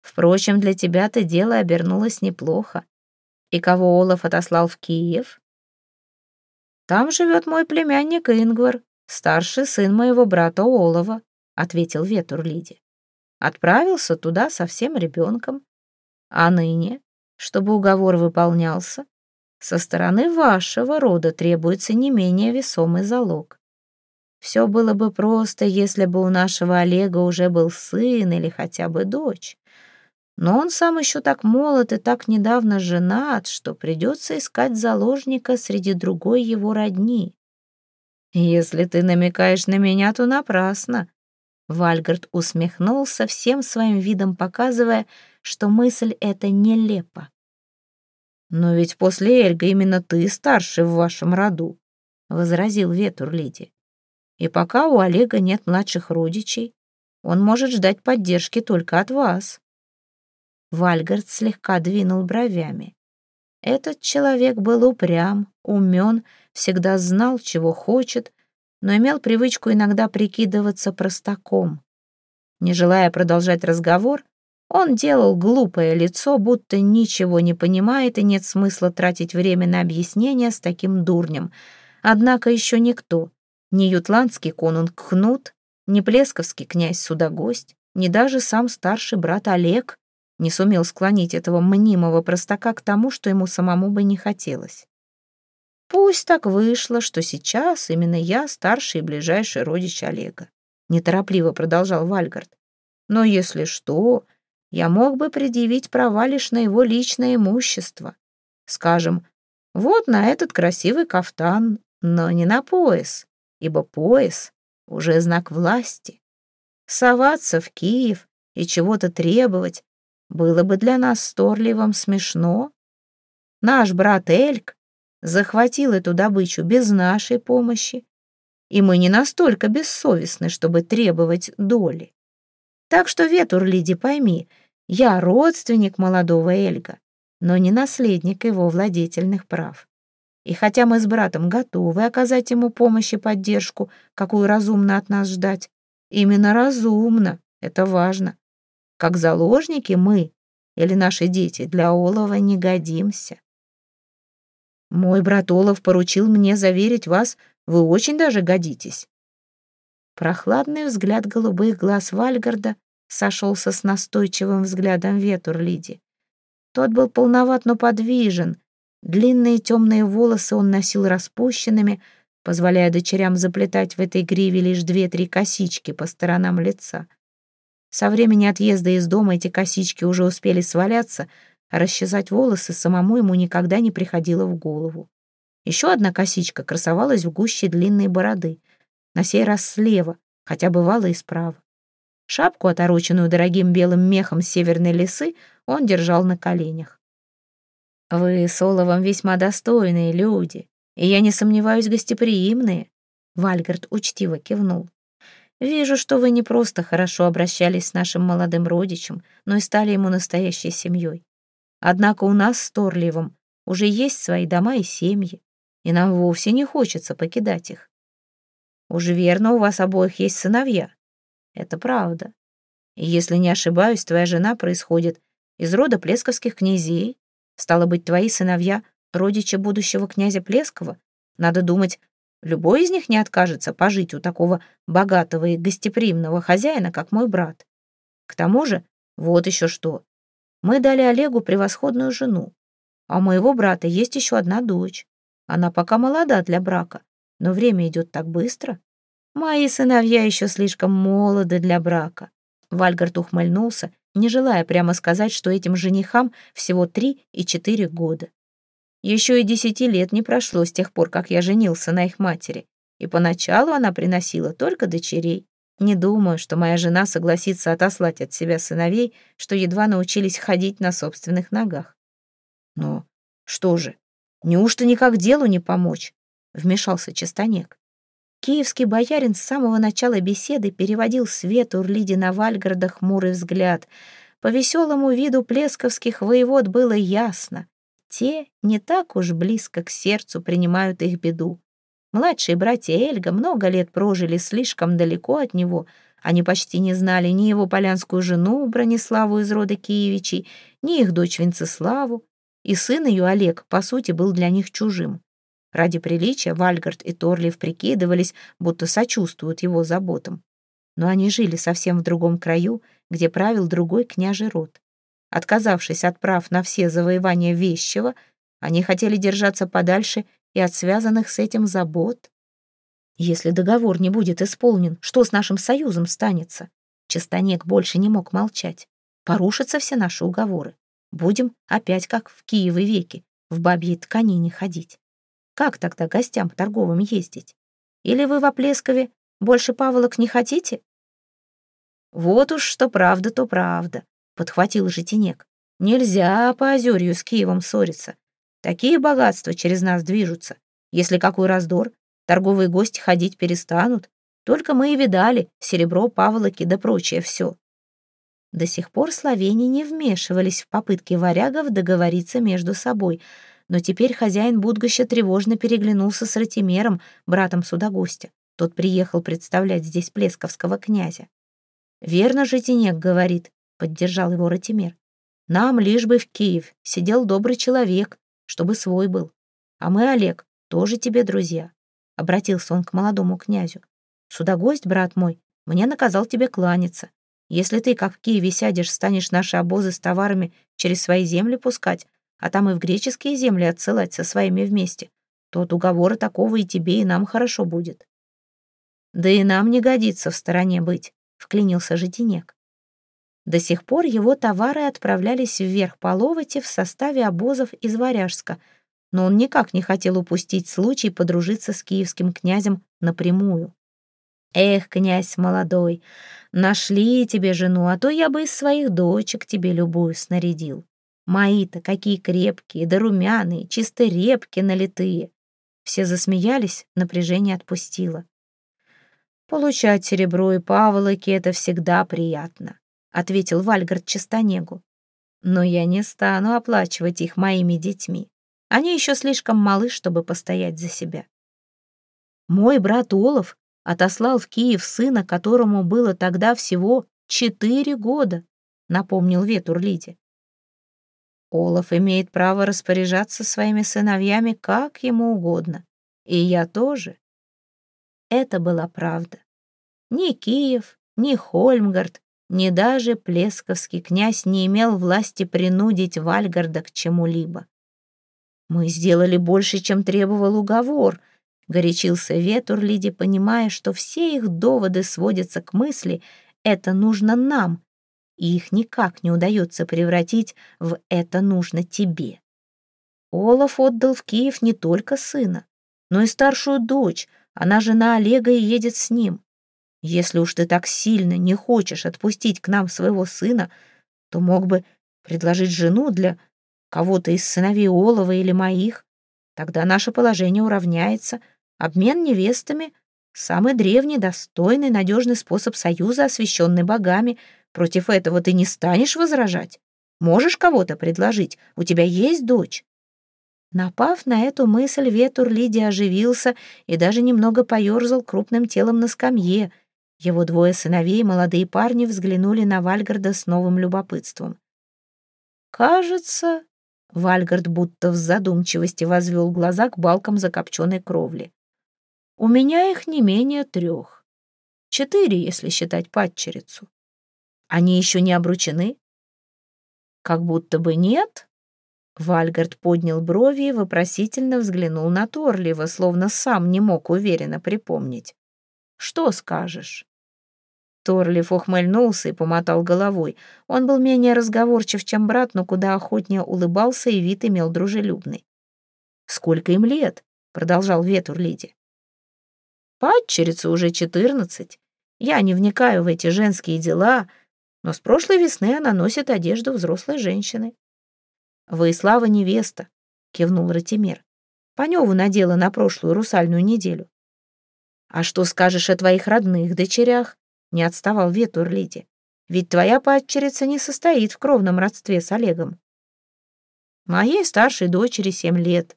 Впрочем, для тебя-то дело обернулось неплохо. И кого Олаф отослал в Киев? Там живет мой племянник Ингвар, старший сын моего брата Олова, ответил Ветур Лиди. Отправился туда совсем ребенком. А ныне, чтобы уговор выполнялся, со стороны вашего рода требуется не менее весомый залог. Все было бы просто, если бы у нашего Олега уже был сын или хотя бы дочь. Но он сам еще так молод и так недавно женат, что придется искать заложника среди другой его родни. Если ты намекаешь на меня, то напрасно. Вальгард усмехнулся всем своим видом, показывая, что мысль эта нелепа. «Но ведь после Эльга именно ты старший в вашем роду», — возразил Ветур Лиди. «И пока у Олега нет младших родичей, он может ждать поддержки только от вас». Вальгард слегка двинул бровями. Этот человек был упрям, умен, всегда знал, чего хочет, но имел привычку иногда прикидываться простаком. Не желая продолжать разговор, он делал глупое лицо, будто ничего не понимает и нет смысла тратить время на объяснения с таким дурнем. Однако еще никто, ни ютландский конунг Кнут, ни плесковский князь Судогость, ни даже сам старший брат Олег не сумел склонить этого мнимого простака к тому, что ему самому бы не хотелось. Пусть так вышло, что сейчас именно я старший и ближайший родич Олега. Неторопливо продолжал Вальгард. Но если что, я мог бы предъявить права лишь на его личное имущество. Скажем, вот на этот красивый кафтан, но не на пояс, ибо пояс — уже знак власти. Соваться в Киев и чего-то требовать было бы для нас с Торливом смешно. Наш брат Эльк захватил эту добычу без нашей помощи, и мы не настолько бессовестны, чтобы требовать доли. Так что, Ветур, Лиди, пойми, я родственник молодого Эльга, но не наследник его владетельных прав. И хотя мы с братом готовы оказать ему помощь и поддержку, какую разумно от нас ждать, именно разумно, это важно. Как заложники мы или наши дети для Олова не годимся. Мой брат Олов поручил мне заверить вас, вы очень даже годитесь. Прохладный взгляд голубых глаз Вальгарда сошелся с настойчивым взглядом ветур Лиди. Тот был полноват, но подвижен. Длинные темные волосы он носил распущенными, позволяя дочерям заплетать в этой гриве лишь две-три косички по сторонам лица. Со времени отъезда из дома эти косички уже успели сваляться, расчесать волосы самому ему никогда не приходило в голову. Еще одна косичка красовалась в гуще длинной бороды, на сей раз слева, хотя бывало и справа. Шапку, отороченную дорогим белым мехом северной лисы, он держал на коленях. «Вы с Оловом весьма достойные люди, и я не сомневаюсь, гостеприимные», — Вальгард учтиво кивнул. Вижу, что вы не просто хорошо обращались с нашим молодым родичем, но и стали ему настоящей семьей. Однако у нас с Торливом уже есть свои дома и семьи, и нам вовсе не хочется покидать их. Уж верно, у вас обоих есть сыновья. Это правда. И если не ошибаюсь, твоя жена происходит из рода плесковских князей. Стало быть, твои сыновья — родичи будущего князя Плескова. Надо думать, Любой из них не откажется пожить у такого богатого и гостеприимного хозяина, как мой брат. К тому же, вот еще что. Мы дали Олегу превосходную жену, а у моего брата есть еще одна дочь. Она пока молода для брака, но время идет так быстро. Мои сыновья еще слишком молоды для брака. Вальгард ухмыльнулся, не желая прямо сказать, что этим женихам всего три и четыре года. Еще и десяти лет не прошло с тех пор, как я женился на их матери, и поначалу она приносила только дочерей. Не думаю, что моя жена согласится отослать от себя сыновей, что едва научились ходить на собственных ногах. Но что же, неужто никак делу не помочь? Вмешался Чистонек. Киевский боярин с самого начала беседы переводил свет Урлиди на Вальгорода хмурый взгляд. По веселому виду плесковских воевод было ясно. Те не так уж близко к сердцу принимают их беду. Младшие братья Эльга много лет прожили слишком далеко от него. Они почти не знали ни его полянскую жену Брониславу из рода Киевичей, ни их дочь Венцеславу. И сын ее, Олег, по сути, был для них чужим. Ради приличия Вальгард и Торлив прикидывались, будто сочувствуют его заботам. Но они жили совсем в другом краю, где правил другой княжий род. Отказавшись от прав на все завоевания вещего, они хотели держаться подальше и от связанных с этим забот. Если договор не будет исполнен, что с нашим союзом станется? Чистонек больше не мог молчать. Порушатся все наши уговоры. Будем опять как в Киеве веки, в бабьей тканине ходить. Как тогда гостям торговым ездить? Или вы в Оплескове больше паволок не хотите? Вот уж что правда, то правда подхватил Житинек. Нельзя по озерью с Киевом ссориться. Такие богатства через нас движутся. Если какой раздор, торговые гости ходить перестанут. Только мы и видали серебро, паволоки да прочее все. До сих пор словени не вмешивались в попытки варягов договориться между собой, но теперь хозяин Будгоща тревожно переглянулся с Ратимером, братом судогостя. Тот приехал представлять здесь плесковского князя. «Верно Житинек говорит, — поддержал его Ратимир. «Нам лишь бы в Киев сидел добрый человек, чтобы свой был. А мы, Олег, тоже тебе друзья», — обратился он к молодому князю. «Судогость, брат мой, мне наказал тебе кланяться. Если ты, как в Киеве сядешь, станешь наши обозы с товарами через свои земли пускать, а там и в греческие земли отсылать со своими вместе, то от уговора такого и тебе, и нам хорошо будет». «Да и нам не годится в стороне быть», — вклинился Житинек. До сих пор его товары отправлялись вверх по Ловоте в составе обозов из Варяжска, но он никак не хотел упустить случай подружиться с киевским князем напрямую. «Эх, князь молодой, нашли тебе жену, а то я бы из своих дочек тебе любую снарядил. Мои-то какие крепкие, да румяные, чисто репки налитые. Все засмеялись, напряжение отпустило. «Получать серебро и паволоки — это всегда приятно», — ответил Вальгард Чистонегу. «Но я не стану оплачивать их моими детьми. Они еще слишком малы, чтобы постоять за себя». Мой брат Олов отослал в Киев сына, которому было тогда всего четыре года, напомнил Ветур Лиде. Олаф имеет право распоряжаться своими сыновьями как ему угодно. И я тоже. Это была правда. Ни Киев, ни Хольмгард, ни даже Плесковский князь не имел власти принудить Вальгарда к чему-либо. «Мы сделали больше, чем требовал уговор», — горячился Ветурлиди, понимая, что все их доводы сводятся к мысли «это нужно нам», и их никак не удается превратить в «это нужно тебе». Олаф отдал в Киев не только сына, но и старшую дочь, она жена Олега и едет с ним. Если уж ты так сильно не хочешь отпустить к нам своего сына, то мог бы предложить жену для кого-то из сыновей Олова или моих. Тогда наше положение уравняется. Обмен невестами — самый древний, достойный, надежный способ союза, освященный богами — Против этого ты не станешь возражать? Можешь кого-то предложить? У тебя есть дочь?» Напав на эту мысль, ветур Лидии оживился и даже немного поерзал крупным телом на скамье. Его двое сыновей, молодые парни, взглянули на Вальгарда с новым любопытством. «Кажется...» — Вальгард будто в задумчивости возвел глаза к балкам закопченной кровли. «У меня их не менее трех. Четыре, если считать падчерицу. Они еще не обручены? Как будто бы нет. Вальгард поднял брови и вопросительно взглянул на Торлива, словно сам не мог уверенно припомнить. «Что скажешь?» Торлив ухмыльнулся и помотал головой. Он был менее разговорчив, чем брат, но куда охотнее улыбался и вид имел дружелюбный. «Сколько им лет?» — продолжал Ветур Лиди. «Падчерице уже четырнадцать. Я не вникаю в эти женские дела, но с прошлой весны она носит одежду взрослой женщины. «Воислава невеста», — кивнул Ратимир. «Паневу надела на прошлую русальную неделю». «А что скажешь о твоих родных дочерях?» — не отставал Ветур Лиди. «Ведь твоя падчерица не состоит в кровном родстве с Олегом». «Моей старшей дочери семь лет.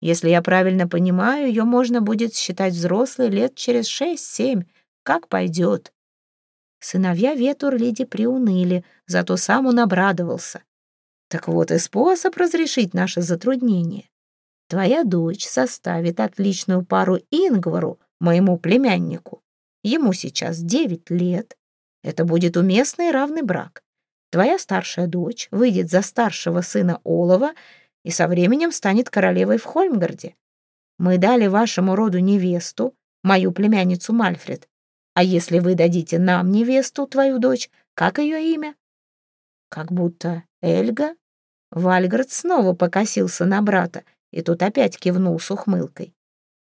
Если я правильно понимаю, ее можно будет считать взрослой лет через шесть-семь, как пойдет. Сыновья Ветур Лиди приуныли, зато сам он обрадовался. Так вот и способ разрешить наше затруднение. Твоя дочь составит отличную пару Ингвару, моему племяннику. Ему сейчас девять лет. Это будет уместный равный брак. Твоя старшая дочь выйдет за старшего сына Олова и со временем станет королевой в Хольмгарде. Мы дали вашему роду невесту, мою племянницу Мальфред, а если вы дадите нам невесту, твою дочь, как ее имя? Как будто Эльга. Вальгард снова покосился на брата, и тут опять кивнул с ухмылкой.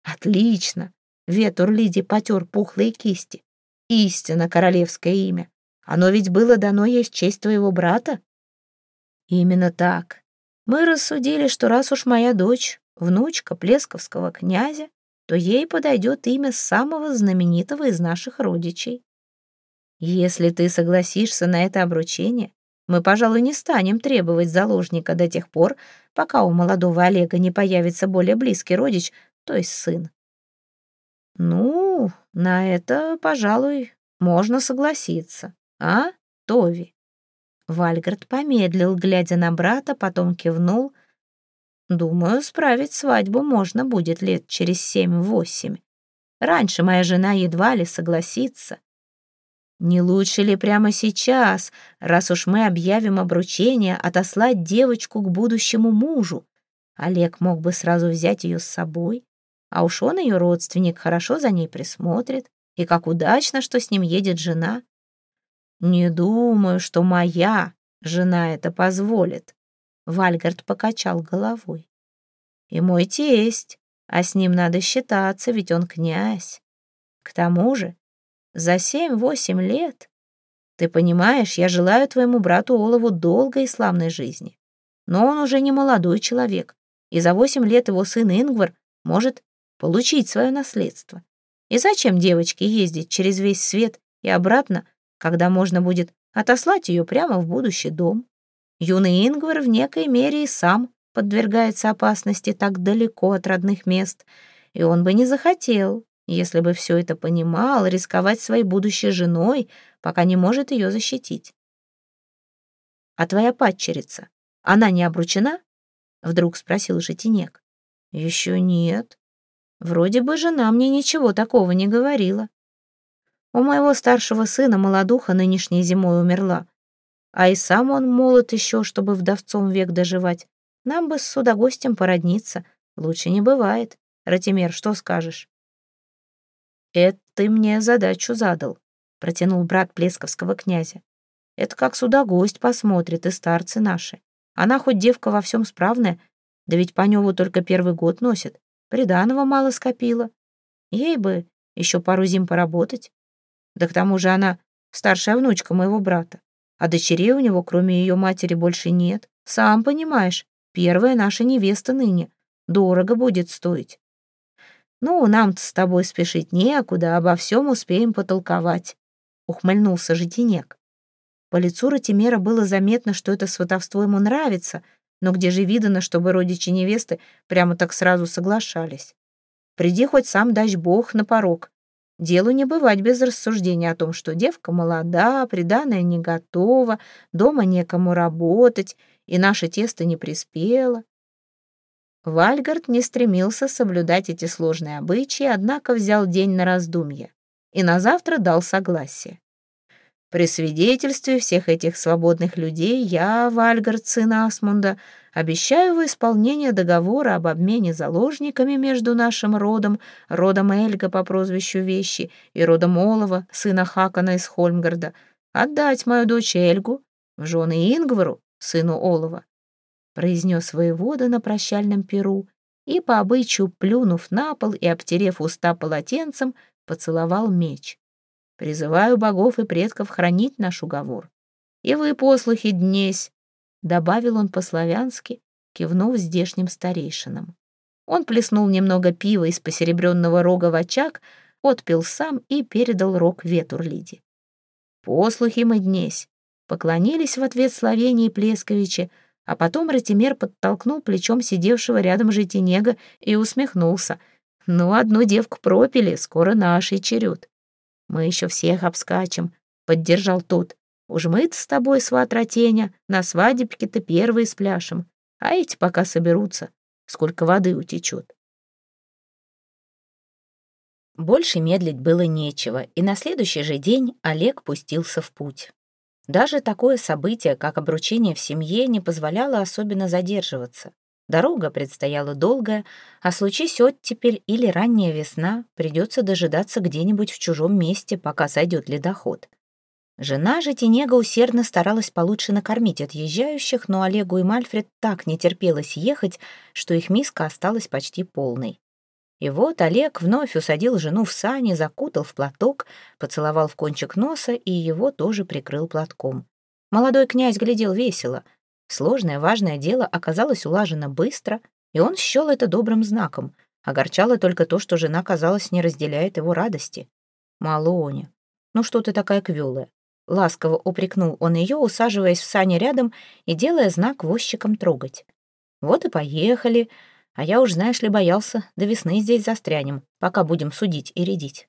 Отлично. Ветур Лиди потер пухлые кисти. Истинно королевское имя. Оно ведь было дано ей в честь твоего брата? Именно так. Мы рассудили, что раз уж моя дочь, внучка Плесковского князя, то ей подойдет имя самого знаменитого из наших родичей. Если ты согласишься на это обручение, мы, пожалуй, не станем требовать заложника до тех пор, пока у молодого Олега не появится более близкий родич, то есть сын. Ну, на это, пожалуй, можно согласиться. А, Тови? Вальгард помедлил, глядя на брата, потом кивнул — Думаю, справить свадьбу можно будет лет через семь-восемь. Раньше моя жена едва ли согласится. Не лучше ли прямо сейчас, раз уж мы объявим обручение, отослать девочку к будущему мужу? Олег мог бы сразу взять ее с собой, а уж он ее родственник хорошо за ней присмотрит, и как удачно, что с ним едет жена. Не думаю, что моя жена это позволит. Вальгард покачал головой. «И мой тесть, а с ним надо считаться, ведь он князь. К тому же, за семь-восемь лет, ты понимаешь, я желаю твоему брату Олову долгой и славной жизни. но он уже не молодой человек, и за восемь лет его сын Ингвар может получить свое наследство. И зачем девочке ездить через весь свет и обратно, когда можно будет отослать ее прямо в будущий дом? Юный Ингвар в некой мере и сам подвергается опасности так далеко от родных мест, и он бы не захотел, если бы все это понимал, рисковать своей будущей женой, пока не может ее защитить. «А твоя падчерица, она не обручена?» — вдруг спросил Житинек. «Еще нет. Вроде бы жена мне ничего такого не говорила. У моего старшего сына молодуха нынешней зимой умерла, а и сам он молод еще, чтобы вдовцом век доживать. Нам бы с судогостем породниться. Лучше не бывает. Ратимер, что скажешь?» «Это ты мне задачу задал», — протянул брат Плесковского князя. «Это как сюда гость посмотрит и старцы наши. Она хоть девка во всем справная, да ведь по Паневу только первый год носит. Приданого мало скопила. Ей бы еще пару зим поработать. Да к тому же она старшая внучка моего брата. А дочерей у него, кроме ее матери, больше нет. Сам понимаешь, первая наша невеста ныне. Дорого будет стоить. Ну, нам-то с тобой спешить некуда, обо всем успеем потолковать. Ухмыльнулся житинек. По лицу Ратимера было заметно, что это сватовство ему нравится, но где же видано, чтобы родичи невесты прямо так сразу соглашались? Приди хоть сам дач бог на порог. Делу не бывать без рассуждения о том, что девка молода, приданная не готова, дома некому работать, и наше тесто не приспело. Вальгард не стремился соблюдать эти сложные обычаи, однако взял день на раздумье и на завтра дал согласие. При свидетельстве всех этих свободных людей я, Вальгард, сын Асмунда, обещаю в исполнение договора об обмене заложниками между нашим родом, родом Эльга по прозвищу Вещи и родом Олова, сына Хакана из Хольмгарда, отдать мою дочь Эльгу в жены Ингвару, сыну Олова, произнес воевода на прощальном перу и, по обычаю плюнув на пол и обтерев уста полотенцем, поцеловал меч. Призываю богов и предков хранить наш уговор. И вы, послухи, днесь, — добавил он по-славянски, кивнув здешним старейшинам. Он плеснул немного пива из посеребренного рога в очаг, отпил сам и передал рог Ветурлиде. «Послухи мы днесь», — поклонились в ответ Словении Плесковича, а потом Ратимер подтолкнул плечом сидевшего рядом Житинега и усмехнулся. «Ну, одну девку пропили, скоро нашей черед». «Мы еще всех обскачем», — поддержал тот. «Уж мы с тобой, сват Ратеня, на свадебке-то первые спляшем, а эти пока соберутся, сколько воды утечет». Больше медлить было нечего, и на следующий же день Олег пустился в путь. Даже такое событие, как обручение в семье, не позволяло особенно задерживаться. Дорога предстояла долгая, а случись оттепель или ранняя весна, придется дожидаться где-нибудь в чужом месте, пока сойдет ледоход. Жена же Тенега усердно старалась получше накормить отъезжающих, но Олегу и Мальфред так не терпелось ехать, что их миска осталась почти полной. И вот Олег вновь усадил жену в сани, закутал в платок, поцеловал в кончик носа и его тоже прикрыл платком. Молодой князь глядел весело — Сложное, важное дело оказалось улажено быстро, и он счел это добрым знаком. Огорчало только то, что жена, казалось, не разделяет его радости. «Малоня, ну что ты такая квелая?» Ласково упрекнул он ее, усаживаясь в сани рядом и делая знак возчикам трогать. «Вот и поехали. А я уж, знаешь ли, боялся, до весны здесь застрянем, пока будем судить и рядить».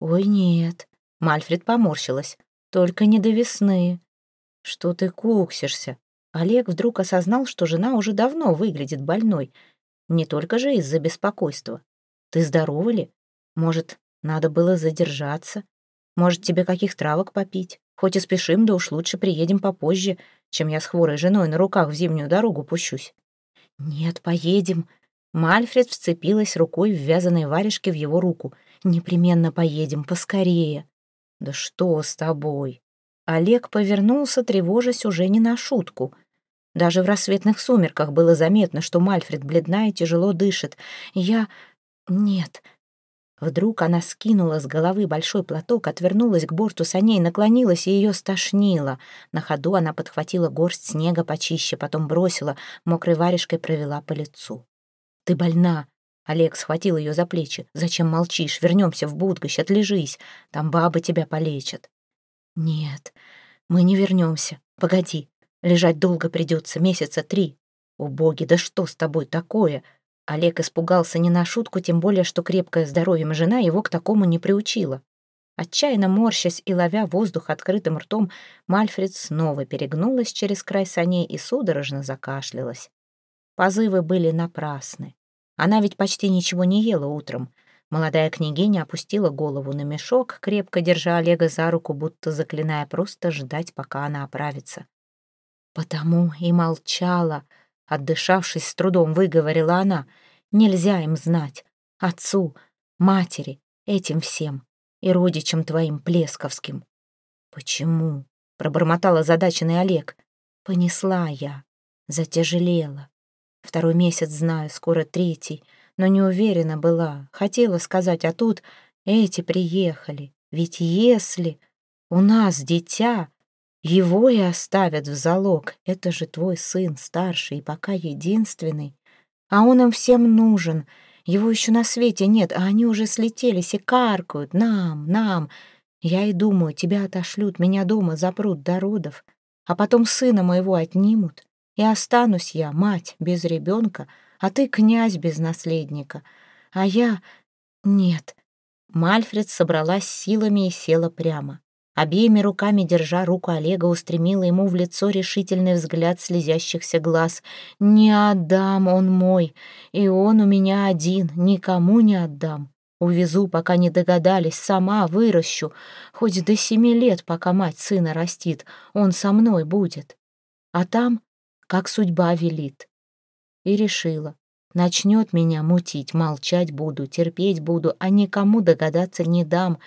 «Ой, нет», — Мальфред поморщилась, — «только не до весны». «Что ты куксишься?» Олег вдруг осознал, что жена уже давно выглядит больной, не только же из-за беспокойства. «Ты здорова ли? Может, надо было задержаться? Может, тебе каких травок попить? Хоть и спешим, да уж лучше приедем попозже, чем я с хворой женой на руках в зимнюю дорогу пущусь». «Нет, поедем». Мальфред вцепилась рукой в вязаной варежке в его руку. «Непременно поедем, поскорее». «Да что с тобой?» Олег повернулся, тревожась уже не на шутку. Даже в рассветных сумерках было заметно, что Мальфред бледна и тяжело дышит. Я... Нет. Вдруг она скинула с головы большой платок, отвернулась к борту саней, наклонилась и ее стошнило. На ходу она подхватила горсть снега почище, потом бросила, мокрой варежкой провела по лицу. «Ты больна!» Олег схватил ее за плечи. «Зачем молчишь? Вернемся в Будгощ, отлежись. Там бабы тебя полечат». «Нет, мы не вернемся. Погоди. Лежать долго придется, месяца три. О боги, да что с тобой такое?» Олег испугался не на шутку, тем более, что крепкое здоровьем жена его к такому не приучила. Отчаянно морщась и ловя воздух открытым ртом, Мальфред снова перегнулась через край саней и судорожно закашлялась. Позывы были напрасны. Она ведь почти ничего не ела утром. Молодая княгиня опустила голову на мешок, крепко держа Олега за руку, будто заклиная просто ждать, пока она оправится. Потому и молчала, Отдышавшись, с трудом выговорила она. «Нельзя им знать. Отцу, матери, этим всем. И родичам твоим плесковским». «Почему?» — пробормотал озадаченный Олег. «Понесла я. Затяжелела. Второй месяц знаю, скоро третий, но не уверена была. Хотела сказать, а тут эти приехали. Ведь если у нас дитя, его и оставят в залог. Это же твой сын, старший и пока единственный. А он им всем нужен. Его еще на свете нет, а они уже слетелись и каркают. Нам, нам. Я и думаю, тебя отошлют, меня дома запрут до родов. А потом сына моего отнимут. И останусь я, мать, без ребенка, а ты князь без наследника. А я... Нет. Мальфред собралась силами и села прямо. Обеими руками, держа руку Олега, устремила ему в лицо решительный взгляд слезящихся глаз. «Не отдам, он мой, и он у меня один, никому не отдам. Увезу, пока не догадались, сама выращу, хоть до семи лет, пока мать сына растит, он со мной будет. А там, как судьба велит». И решила, начнет меня мутить, молчать буду, терпеть буду, а никому догадаться не дам,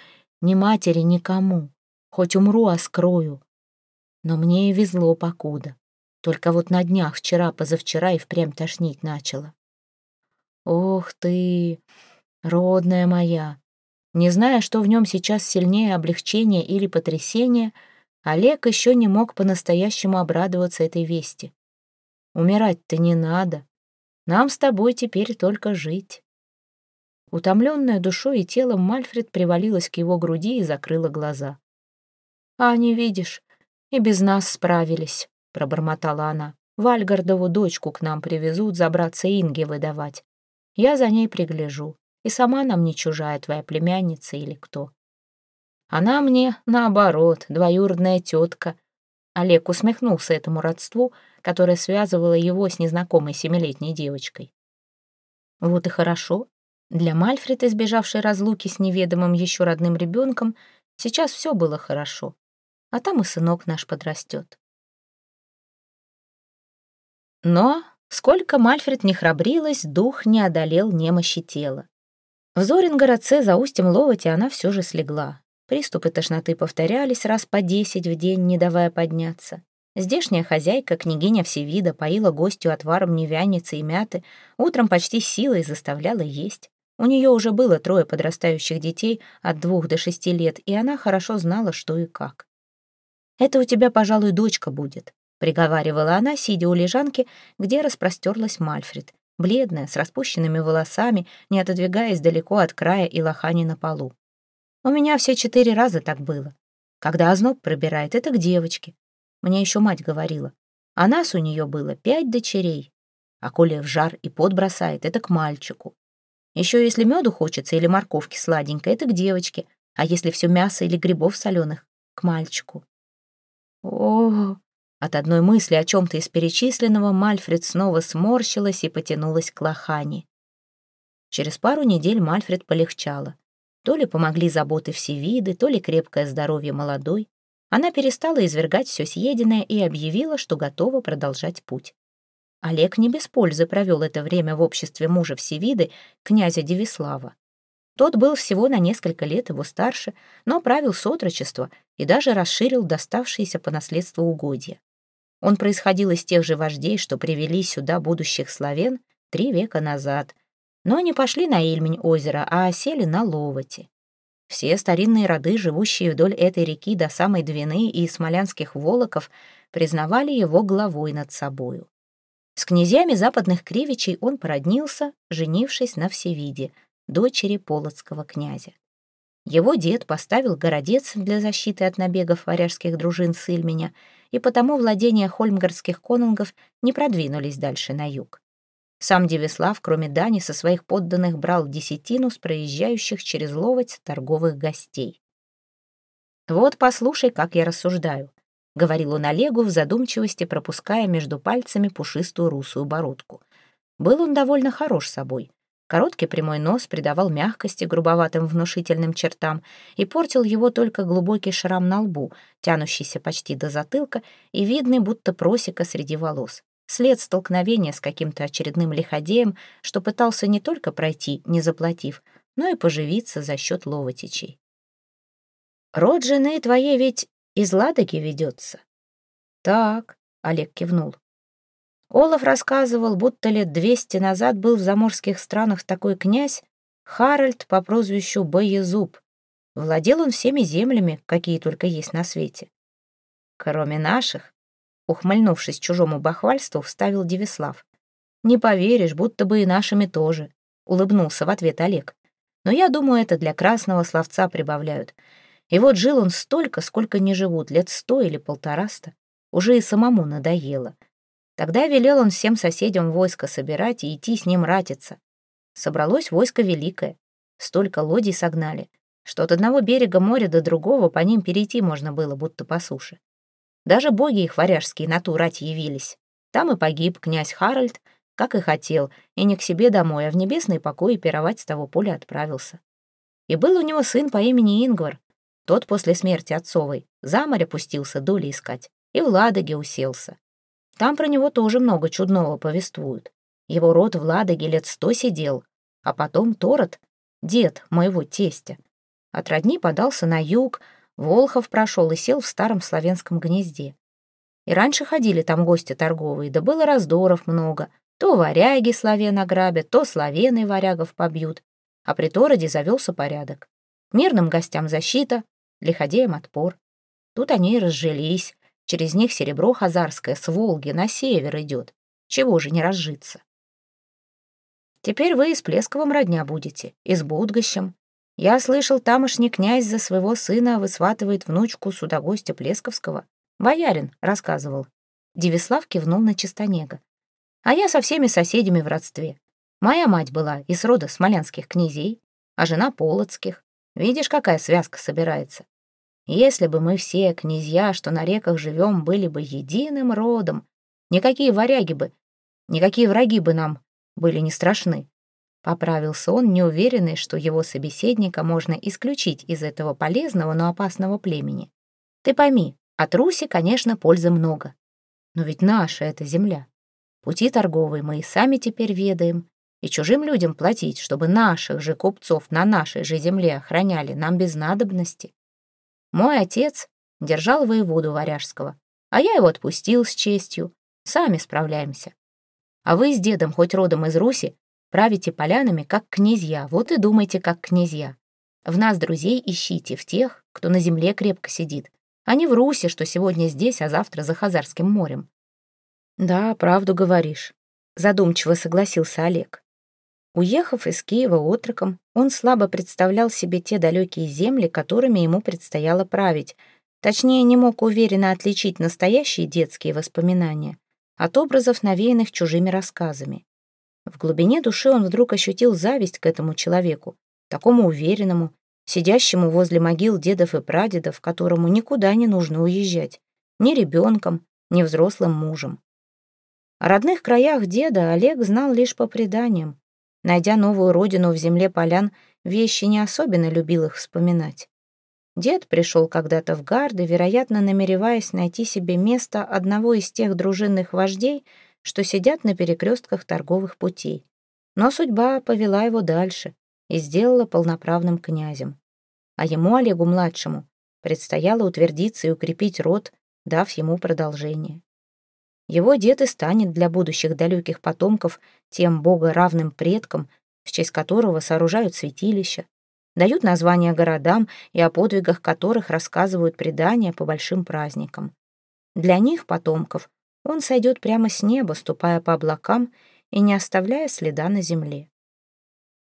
ни матери, никому. Хоть умру, а скрою. Но мне и везло покуда. Только вот на днях, вчера-позавчера, и впрямь тошнить начала. Ох ты, родная моя! Не зная, что в нем сейчас сильнее облегчение или потрясение, Олег еще не мог по-настоящему обрадоваться этой вести. Умирать-то не надо. Нам с тобой теперь только жить. Утомленная душой и телом, Мальфред привалилась к его груди и закрыла глаза. «А не видишь, и без нас справились», — пробормотала она. «Вальгардову дочку к нам привезут забраться Инге выдавать. Я за ней пригляжу, и сама нам не чужая твоя племянница или кто». «Она мне, наоборот, двоюродная тетка». Олег усмехнулся этому родству, которое связывало его с незнакомой семилетней девочкой. Вот и хорошо. Для Мальфред, избежавшей разлуки с неведомым еще родным ребенком, сейчас все было хорошо а там и сынок наш подрастет. Но, сколько Мальфред не храбрилась, дух не одолел немощи тела. В Зорингородце за устьем Ловоти она все же слегла. Приступы тошноты повторялись раз по десять в день, не давая подняться. Здешняя хозяйка, княгиня Всевида, поила гостю отваром невяницы и мяты, утром почти силой заставляла есть. У нее уже было трое подрастающих детей от двух до шести лет, и она хорошо знала, что и как. «Это у тебя, пожалуй, дочка будет», — приговаривала она, сидя у лежанки, где распростерлась Мальфред, бледная, с распущенными волосами, не отодвигаясь далеко от края и лохани на полу. «У меня все четыре раза так было. Когда озноб пробирает, это к девочке. Мне еще мать говорила. А нас у нее было пять дочерей. А коли в жар и пот бросает, это к мальчику. Еще если меду хочется или морковки сладенькой, это к девочке. А если все мясо или грибов соленых, к мальчику. О, от одной мысли о чем-то из перечисленного Мальфред снова сморщилась и потянулась к лохани. Через пару недель Мальфред полегчала. То ли помогли заботы все виды, то ли крепкое здоровье молодой. Она перестала извергать все съеденное и объявила, что готова продолжать путь. Олег не без пользы провел это время в обществе мужа Всевиды, князя Девислава. Тот был всего на несколько лет его старше, но правил с и даже расширил доставшиеся по наследству угодья. Он происходил из тех же вождей, что привели сюда будущих славян три века назад. Но не пошли на Ильмень озеро, а осели на Ловоте. Все старинные роды, живущие вдоль этой реки до самой Двины и смолянских волоков, признавали его главой над собою. С князьями западных кривичей он породнился, женившись на Всевиде, дочери полоцкого князя. Его дед поставил городец для защиты от набегов варяжских дружин с Ильменя, и потому владения хольмгарских конунгов не продвинулись дальше на юг. Сам Девислав, кроме дани, со своих подданных брал десятину с проезжающих через ловоть торговых гостей. «Вот послушай, как я рассуждаю», — говорил он Олегу в задумчивости, пропуская между пальцами пушистую русую бородку. Был он довольно хорош собой. Короткий прямой нос придавал мягкости грубоватым внушительным чертам и портил его только глубокий шрам на лбу, тянущийся почти до затылка и видный, будто просека среди волос след столкновения с каким-то очередным лиходеем, что пытался не только пройти, не заплатив, но и поживиться за счет ловотичей. «Род жены твоей ведь из Ладоги ведется?» «Так», — Олег кивнул. Олаф рассказывал, будто лет двести назад был в заморских странах такой князь Харальд по прозвищу Боезуб. Владел он всеми землями, какие только есть на свете. Кроме наших, Ухмыльнувшись чужому бахвальству, вставил Девислав. «Не поверишь, будто бы и нашими тоже», — улыбнулся в ответ Олег. «Но я думаю, это для красного словца прибавляют. И вот жил он столько, сколько не живут, лет сто или полтораста. Уже и самому надоело. Тогда велел он всем соседям войско собирать и идти с ним ратиться. Собралось войско великое. Столько лодий согнали, что от одного берега моря до другого по ним перейти можно было, будто по суше. Даже боги их варяжские на ту рать явились. Там и погиб князь Харальд, как и хотел, и не к себе домой, а в небесный покой пировать с того поля отправился. И был у него сын по имени Ингвар. Тот после смерти отцовой за море пустился доли искать и в Ладоге уселся. Там про него тоже много чудного повествуют. Его род в Ладоге лет сто сидел, а потом Торот, дед моего тестя, от родни подался на юг, Волхов прошел и сел в старом славянском гнезде. И раньше ходили там гости торговые, да было раздоров много. То варяги славян ограбят, то славяны варягов побьют. А при Тороде завелся порядок. Мирным гостям защита, лиходеям отпор. Тут они и разжились. Через них серебро хазарское с Волги на север идет. Чего же не разжиться? Теперь вы и с Плесковым родня будете, и с Будгощем. Я слышал, тамошний князь за своего сына высватывает внучку судогостя Плесковского. Боярин рассказывал. Девислав кивнул на Чистонега. А я со всеми соседями в родстве. Моя мать была из рода смолянских князей, а жена полоцких. Видишь, какая связка собирается. Если бы мы все, князья, что на реках живем, были бы единым родом, никакие варяги бы, никакие враги бы нам были не страшны. Поправился он, неуверенный, что его собеседника можно исключить из этого полезного, но опасного племени. Ты пойми, от Руси, конечно, пользы много. Но ведь наша эта земля. Пути торговые мы и сами теперь ведаем. И чужим людям платить, чтобы наших же купцов на нашей же земле охраняли, нам без надобности. Мой отец держал воеводу Варяжского, а я его отпустил с честью. Сами справляемся. А вы с дедом, хоть родом из Руси, Правите полянами, как князья, вот и думайте, как князья. В нас друзей ищите, в тех, кто на земле крепко сидит, а не в Руси, что сегодня здесь, а завтра за Хазарским морем. Да, правду говоришь, задумчиво согласился Олег. Уехав из Киева отроком, он слабо представлял себе те далекие земли, которыми ему предстояло править, точнее, не мог уверенно отличить настоящие детские воспоминания от образов, навеянных чужими рассказами. В глубине души он вдруг ощутил зависть к этому человеку, такому уверенному, сидящему возле могил дедов и прадедов, которому никуда не нужно уезжать, ни ребенком, ни взрослым мужем. О родных краях деда Олег знал лишь по преданиям. Найдя новую родину в земле полян, вещи не особенно любил их вспоминать. Дед пришел когда-то в гарды, вероятно, намереваясь найти себе место одного из тех дружинных вождей, что сидят на перекрестках торговых путей. Но судьба повела его дальше и сделала полноправным князем. А ему, Олегу-младшему, предстояло утвердиться и укрепить род, дав ему продолжение. Его дед и станет для будущих далеких потомков тем богоравным предком, в честь которого сооружают святилища, дают названия городам и о подвигах которых рассказывают предания по большим праздникам. Для них, потомков, он сойдет прямо с неба, ступая по облакам и не оставляя следа на земле.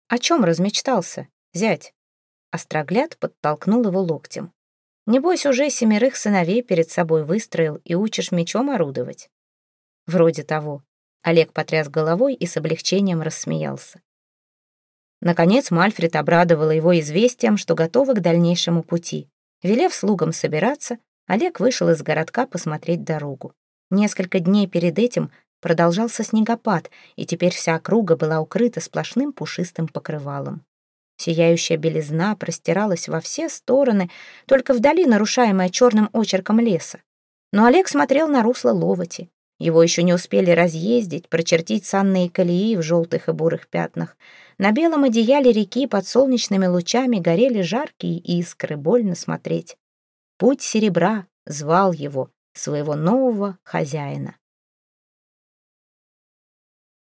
О чем размечтался, зять? Острогляд подтолкнул его локтем. Небось, уже семерых сыновей перед собой выстроил и учишь мечом орудовать. Вроде того. Олег потряс головой и с облегчением рассмеялся. Наконец Мальфред обрадовала его известием, что готова к дальнейшему пути. Велев слугам собираться, Олег вышел из городка посмотреть дорогу. Несколько дней перед этим продолжался снегопад, и теперь вся округа была укрыта сплошным пушистым покрывалом. Сияющая белизна простиралась во все стороны, только вдали нарушаемая черным очерком леса. Но Олег смотрел на русло Ловоти. Его еще не успели разъездить, прочертить санные колеи в желтых и бурых пятнах. На белом одеяле реки под солнечными лучами горели жаркие искры, больно смотреть. Путь серебра звал его, своего нового хозяина.